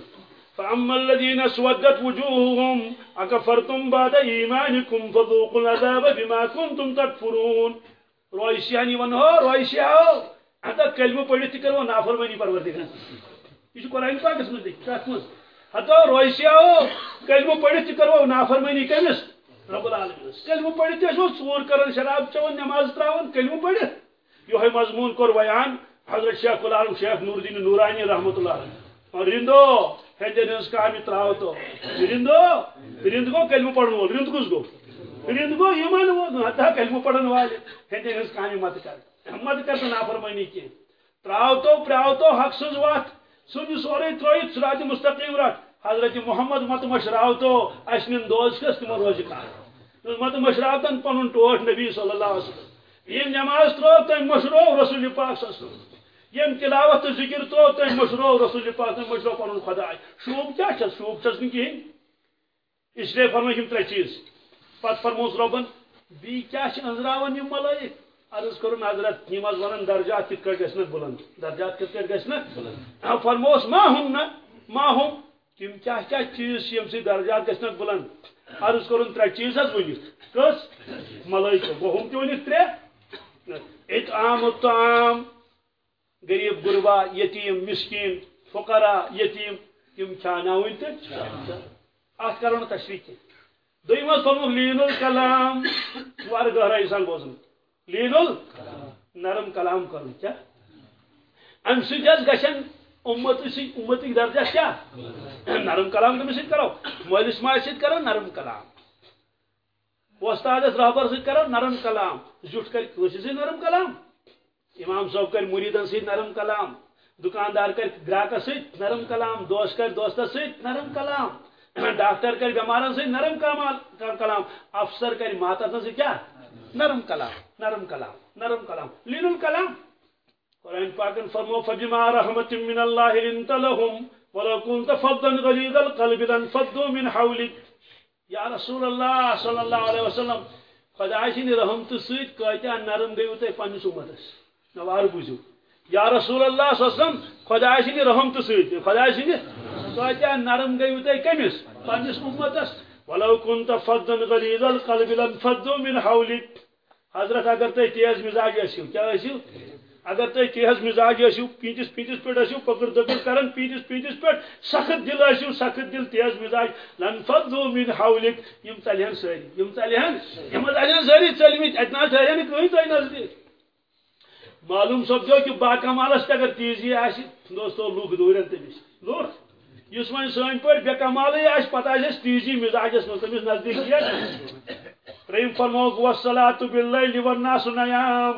فأما الذين اسودت وجوههم، أكفرتم بعد إيمانكم فذوقوا العذاب بما كنتم تكفرون. رويشياني ونهو رويشياو حتى كلمة پڑھت کرو، نافرمانی پروردگار. یہ قرآن پاکس مز کت مز حتى رويشياو کلمة پڑھت کرو نافرمانی کمس رب العالمین۔ کلمة پڑھت اسو ژور کرن شراب چون نماز تراون کلمة پڑھت یہ مضمون کور بیان حضرت شیخ العالم شیخ نور الدین نورانی رحمت اللہ علیہ۔ رندو ہندین ہز کام تراو تو۔ رندو رند گو کلمہ پڑھن وول رند کس گو۔ رند گو ایمان وول ہتا کلمہ پڑھن والے۔ ہندین ہز کام مت کر۔ مت کر نافرمانی کی تراو تو پراو تو حق سز وات۔ سن سورے تروی سرات مستقیم رٹ حضرت محمد مت مشراو تو اشنن دوز کس تم روز کار مت مشراوتن پنن ٹوٹ نبی صلی اللہ علیہ وسلم۔ یہ نماز ترو تم مشرو رسول پاک صلی اللہ علیہ وسلم۔ یم تلاوت ذکر تو تم مشرو رسول پاک تم مشرو پن خدا۔ شوب کیا چھ شوب چھس نہ کہین اس لیے فرمو ترے چیز۔ پت فرموس ربن بی کیا چھ انزراون یم ملائک؟ عرض کرو حضرت یم از ونن درجات کت کٹ گسن بلند۔ درجات کت کٹ گسن بلند۔ ہاں، فرموس، ما ہم نہ ما ہم؟ تم کیا کیا چیز یم سی درجات گسن بلند؟ عرض کرن ترے چیز ہز ونی کس؟ ملائک وہ ہم تہ ونی ترے؟ اطعام الطعام۔ غریب، غربا، یتیم، مسکین، فقرا، یتیم۔ تم کھاناون تو ات کرو تشریح کی۔ دم تھومک لین الکلام۔ وار گہرائی سان بوزن۔ لین نرم کلام کرن کیا ام سچ گھن امت امت درجہ کیا نرم کلام تمہیں سۭتۍ کرو۔ مٲلِس ماجہِ کرو، نرم کلام۔ وۄستادس رہبر سۭتۍ کرو، نرم کلام۔ زیُٹھ کر نرم کلام۔ امام صاحب کر مریدن سی نرم کلام۔ دکاندار کر، گراہک ست نرم کلام۔ دوست کر، دوست ست نرم کلام۔ ڈاکٹر کر بیمارن سی نرم کلام۔ افسر کر ماتن کیا؟ نرم کلام نرم کلام نرم کلام۔ لین الکلام قرآن پاکن فرمو فبما رحمت من اللہ لنت لهم ولو كنت فضا غليظ القلب لانفضوا من حولك۔ یا رسول اللہ صلی اللہ علیہ وسلم خدا سند رحمت ست کتیا نرم گیو تھی پنس امتس نوار بوزو یا رسول اللہ صلی اللہ علیہ وسلم خدا سند رحمت ست خدا سند کتیا نرم گیو تھی کمس پنس امتس ولو كنت فضا غليظ القلب لانفضوا من حولك. حضرت اگر تھی تیز مزاج ٲسِو کیا ٲسِو اگر تھی تیز مزاج ٲسِو پیٖنتِس پیٖنتِس پٮ۪ٹھ ٲسِو پکر دکر کران پیٖنتِس پیٖنتِس پٮ۪ٹھ سخت دل ٲسِو سخت دل تیز مزاج. لانفضوا من حولك یم ژلہن سٲری یم ژلہن یم ژلہن سٲری ژلمٕتۍ اتہِ نہ ٹھہرن نہٕ کٕہٕنۍ تۄہہِ نزدیٖک. معلوم سپدو کہ باکمالس تہ اگر تیزی آس دوستو لوگ دورن تمس لوگ اس ون سن پہ بے کمال پتہ آس تیزی مزاجس مز تمس نزدیک تریم فرموک وسلاۃ باللیل والناس نیام.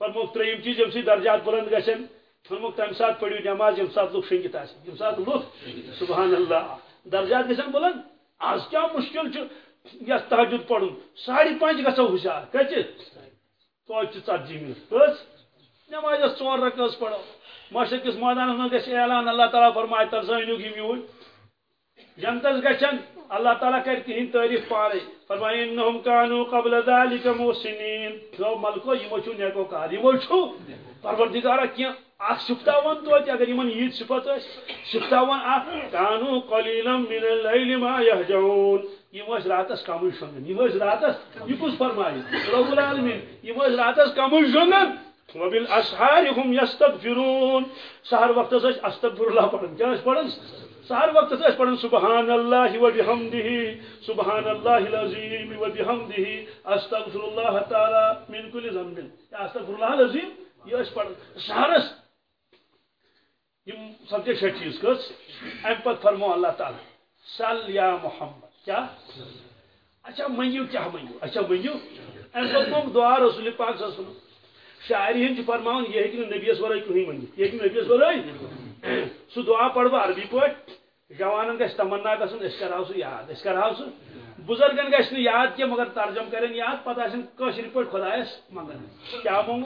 فرموک تریم چیز یم سی درجات بلند گژھن فرموک تمہ سات پڑھو نماز یم سات لوگ شنگت آ یم سات لوگ سبحان اللہ. درجات گژھن بلند. آج کیا مشکل چھ یس تحجد پڑھن ساڑی پانچ گژھو ہوشیار کچھ؟ توتہ ژتجی منٹ کس نماز ژور رکعت پڑھو مشرق کس میدان من گھس اعلان، اللہ تعالیٰ فرمائے ترزانیک یم یوٗرۍ جنتس گژھن اللہ تعالیٰ کر تہند تعریف پانے فرمائے، انہم کانو قبل ذالک محسنین. تو ملکو یمو چھو، نیکو کار یمو چھو. پروردگارا کیا اخ شفتاون تو اگر یمن یید صفت اس شفتاون اخ کانو قلیلا من اللیل ما یهجعون. یم اس راتس کم شونگن یم اس راتس یہ کس فرمائے. رب العالمین یم اس راتس کم شونگن وبالاسحار هم يستغفرون. سحر وقت اس استغفر الله پڑھن. کیا پڑھن. سہر وقت پڑھن. سبحان اللہ و بحمدہ سبحان اللہ العظیم و بحمدہ استغفر اللہ تعالی من کل ذنب. یا استغفر اللہ العظیم، یہ اس پڑھن. سہرس یم سبجیکٹ شٹ چیز کس ام پت فرمو اللہ تعالی. سل یا محمد. کیا؟ اچھا منگیو کیا منگیو اچھا منگیو ام پت مونگ دعا رسول پاک صلی اللہ علیہ وسلم شاعری ہند جی فرمان، یہ ہے کہ نبیس ورائے کہیں منگی یہ کہ نبیس ورائے سو دعا پڑھ عربی پٹ جوانن گھس تمنا گھن اس کرو سہ یاد، اس کرو سہ بزرگن گھس یاد کی مگر ترجم کریں یاد پتہ آشر پہ خدایس منگن کیا مونگ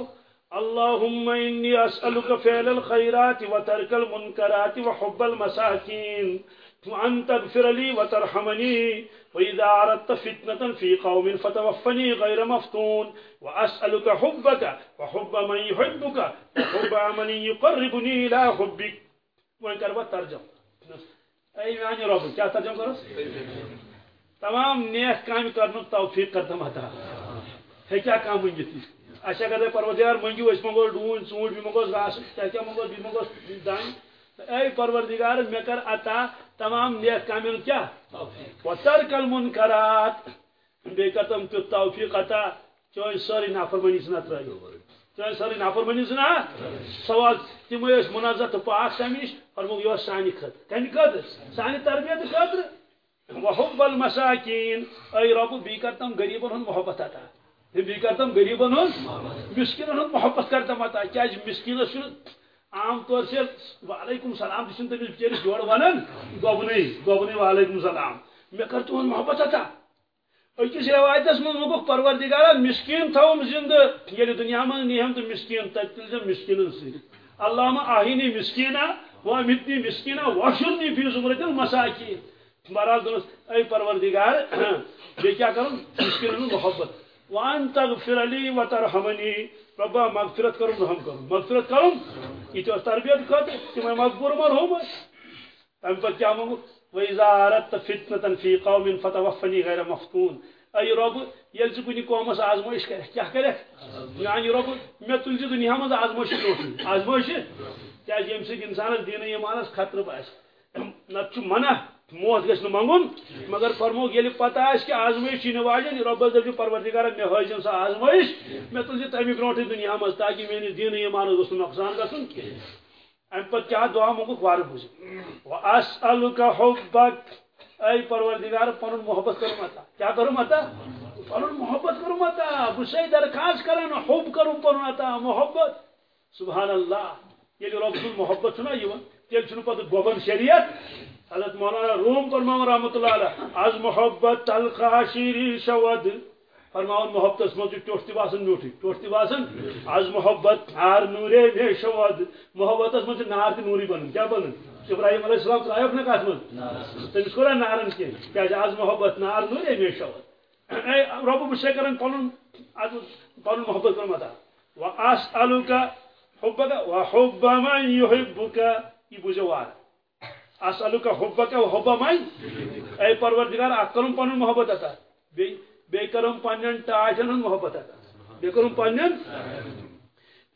اللهم إني أسألك فعل الخيرات وترك المنكرات وحب المساكين وأن تغفر لي وترحمني وإذا أردت فتنة في قوم فتوفني غير مفتون وأسألك حبك وحب من يحبك وحب من يقربني إلى حبك وإن كربت ترجم اے میانی رب، کیا ترجم کرو؟ تمام نیک کام کرن توفیق کردم عطا۔ ہے کیا کام منگتی اچھا اگر پروردگار منگو اس منگو ڈون ژوٗنٛٹھ بھی منگو گاس کیا کیا منگو بھی منگو دان اے پروردگار مے کر عطا تمام نیک کامن کیا؟ وترک المنکرات. بے کتم تو توفیق عطا چوئی ساری نافرمانی سنا ترایو چوئی ساری نافرمانی سنا؟ سوال تم اس منازع تو پاک سمش فرمو یہ سانی خط کن خط سانی تربیت خطر وحب المساکین. اے رب بی کرتم غریبن ہن محبت عطا. بی کرتم غریبن ہن مسکینن ہن محبت کرتم عطا کیا مسکینس عام طور سے وعلیکم السلام تم تمس بچرس جوڑ ونان گوبنی گوبنی وعلیکم السلام۔ مے کر تہن محبت عطا۔ أکس روایتس من وقوق پروردگارا مسکین تھوم زند یل یعنی دنیا من نیہم تو مسکین تت تل مسکین سی اللہم آہینی مسکینا و امتنی مسکینا وشرنی فی زمرت المساکین۔ بہرحال اے پروردگار بے کیا کرن مسکین محبت۔ وان تغفر لی و ترحمنی ربا، مغفرت کرم، رحم کرم. مغفرت کرم؟ یہ تربیت خاطر تم مغفور مرحوم ام پتہ کیا مگو وإذا أردت فتنة في قوم فتوفني غير مفتون. أي رب يلزي كوني قومس آزمائش کرے. کیا کرے؟ يعني رب مے تلزِ دنیا مز آزمائش برونٹھ آزمائش؟ کیا یم سۭتۍ انسانس دین ایمانس خطرٕ باسہِ نتہٕ چھُ منع. موت گژھِ نہٕ منگُن، مگر فرموک ییٚلہِ پتہ آسہِ کہِ آزمٲیش چھِ نواجن رۄبس دٔپِو پروردگارا مےٚ ہٲیزن سۄ آزمٲیش، مےٚ تُلزِ تَمہِ برونٛٹھٕے دُنیا منٛز تاکہِ میٲنِس دیٖنہٕ ایمانس گوٚژھ نہٕ نۄقصان گژھُن کینٛہہ۔ ام پت کیا دعا مگو وار بوز واسالک حبک ای پروردگار، پنن محبت کرو متا کیا کرو متا پنن محبت کرو متا بسے درخواست کرن، حب کرو پنن متا محبت۔ سبحان اللہ۔ یہ رب سن محبت چھنا یوان تیل چھنو پتہ گوبن شریعت۔ حضرت مولانا روم فرمان رحمت اللہ علیہ، از محبت تلقا شیری شود۔ فرماؤن، محبت مجھے ٹوٹ باسان میوٹھی ٹوٹ باسان آز محبت نار نورے بے شواد محبت مجھے نار تہ نوری بن کیا بن ابراہیم علیہ السلام ترایوک نا کت من تمس کورا نارن کی کیا آز محبت نار نورے بے شواد رب بشے کرن پنن آز محبت کرن متا واسالک حبک، وحب من يحبك یہ بوزو وار اسالک حبک وحب من اے پروردگار، اکرم پنن محبت عطا بی بی کرم پنن ٹاٹن ہن محبت عطا بی کرم پنن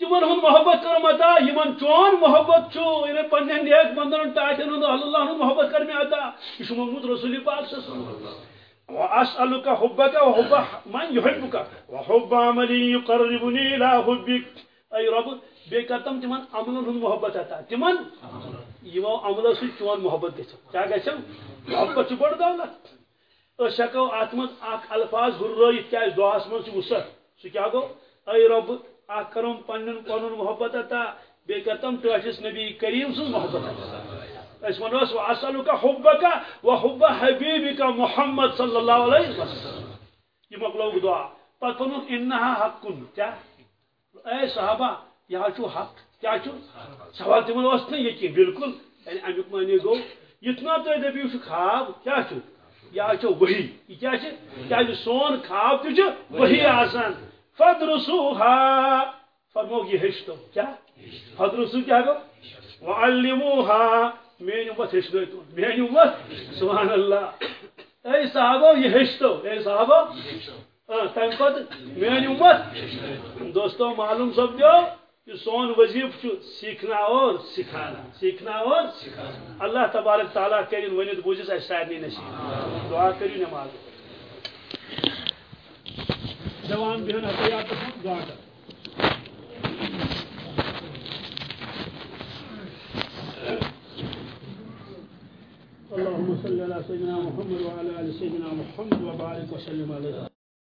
تمن ہن محبت کرم عطا یمن چون محبت چھو یعنی پنن نیک بندن ٹاٹن ہن اللہ ہن محبت کرم عطا یہ محمد رسول پاک صلی اللہ علیہ وسلم۔ واسالك حبك وحب من يحبك وحب عمل يقربني الى حبك اي رب بے کرتم تمن عملن ہن محبت عطا تمن یمو عملو سی چون محبت گژھو۔ کیا گژھو؟ محبت چھ بڑ دولت۔ اس ہکو ات من اخ الفاظ ہُررٲیِتھ ہررائت کیا دعاس من وسط سہ کیا گو؟ اے رب اخ کرم پن پن محبت عطا بی کرتم ٹھس نبی کریم سن محبت عطا اس ونوس و اصلک حبک و حب حبیبک محمد صلی اللہ علیہ وسلم۔ یہ مکلوگ دعا۔ پتہ ونک انہا حق کن کیا؟ اے صحابہ یہ چھو حق کیا چھو سوال تمن اس نے یقین بالکل یعنی امیک معنی گو یتنا تو دپیو خواب کیا چھو یا چھو وہی یہ کیا چھ کیا سون خواب تہ وہی آسان۔ فدرسوها فرمو یہ ہشتو کیا؟ فدرسو کیا گو؟ وعلموها مین امت ہشتو تو مین امت سبحان اللہ۔ اے صحابہ، یہ ہشتو اے صحابہ۔ تم پت مین امت دوستو، معلوم سب دیو سون وظیف سیکھنا اور سکھانا سیکھنا اور سکھانا اللہ تبارک تعالیٰ کرن بوزس اس سارنی نصیب دعا کریو نماز. جوان بہن حقیات دعا کر. اللهم صل على سيدنا محمد وعلى آل سيدنا محمد وبارك وسلم عليه.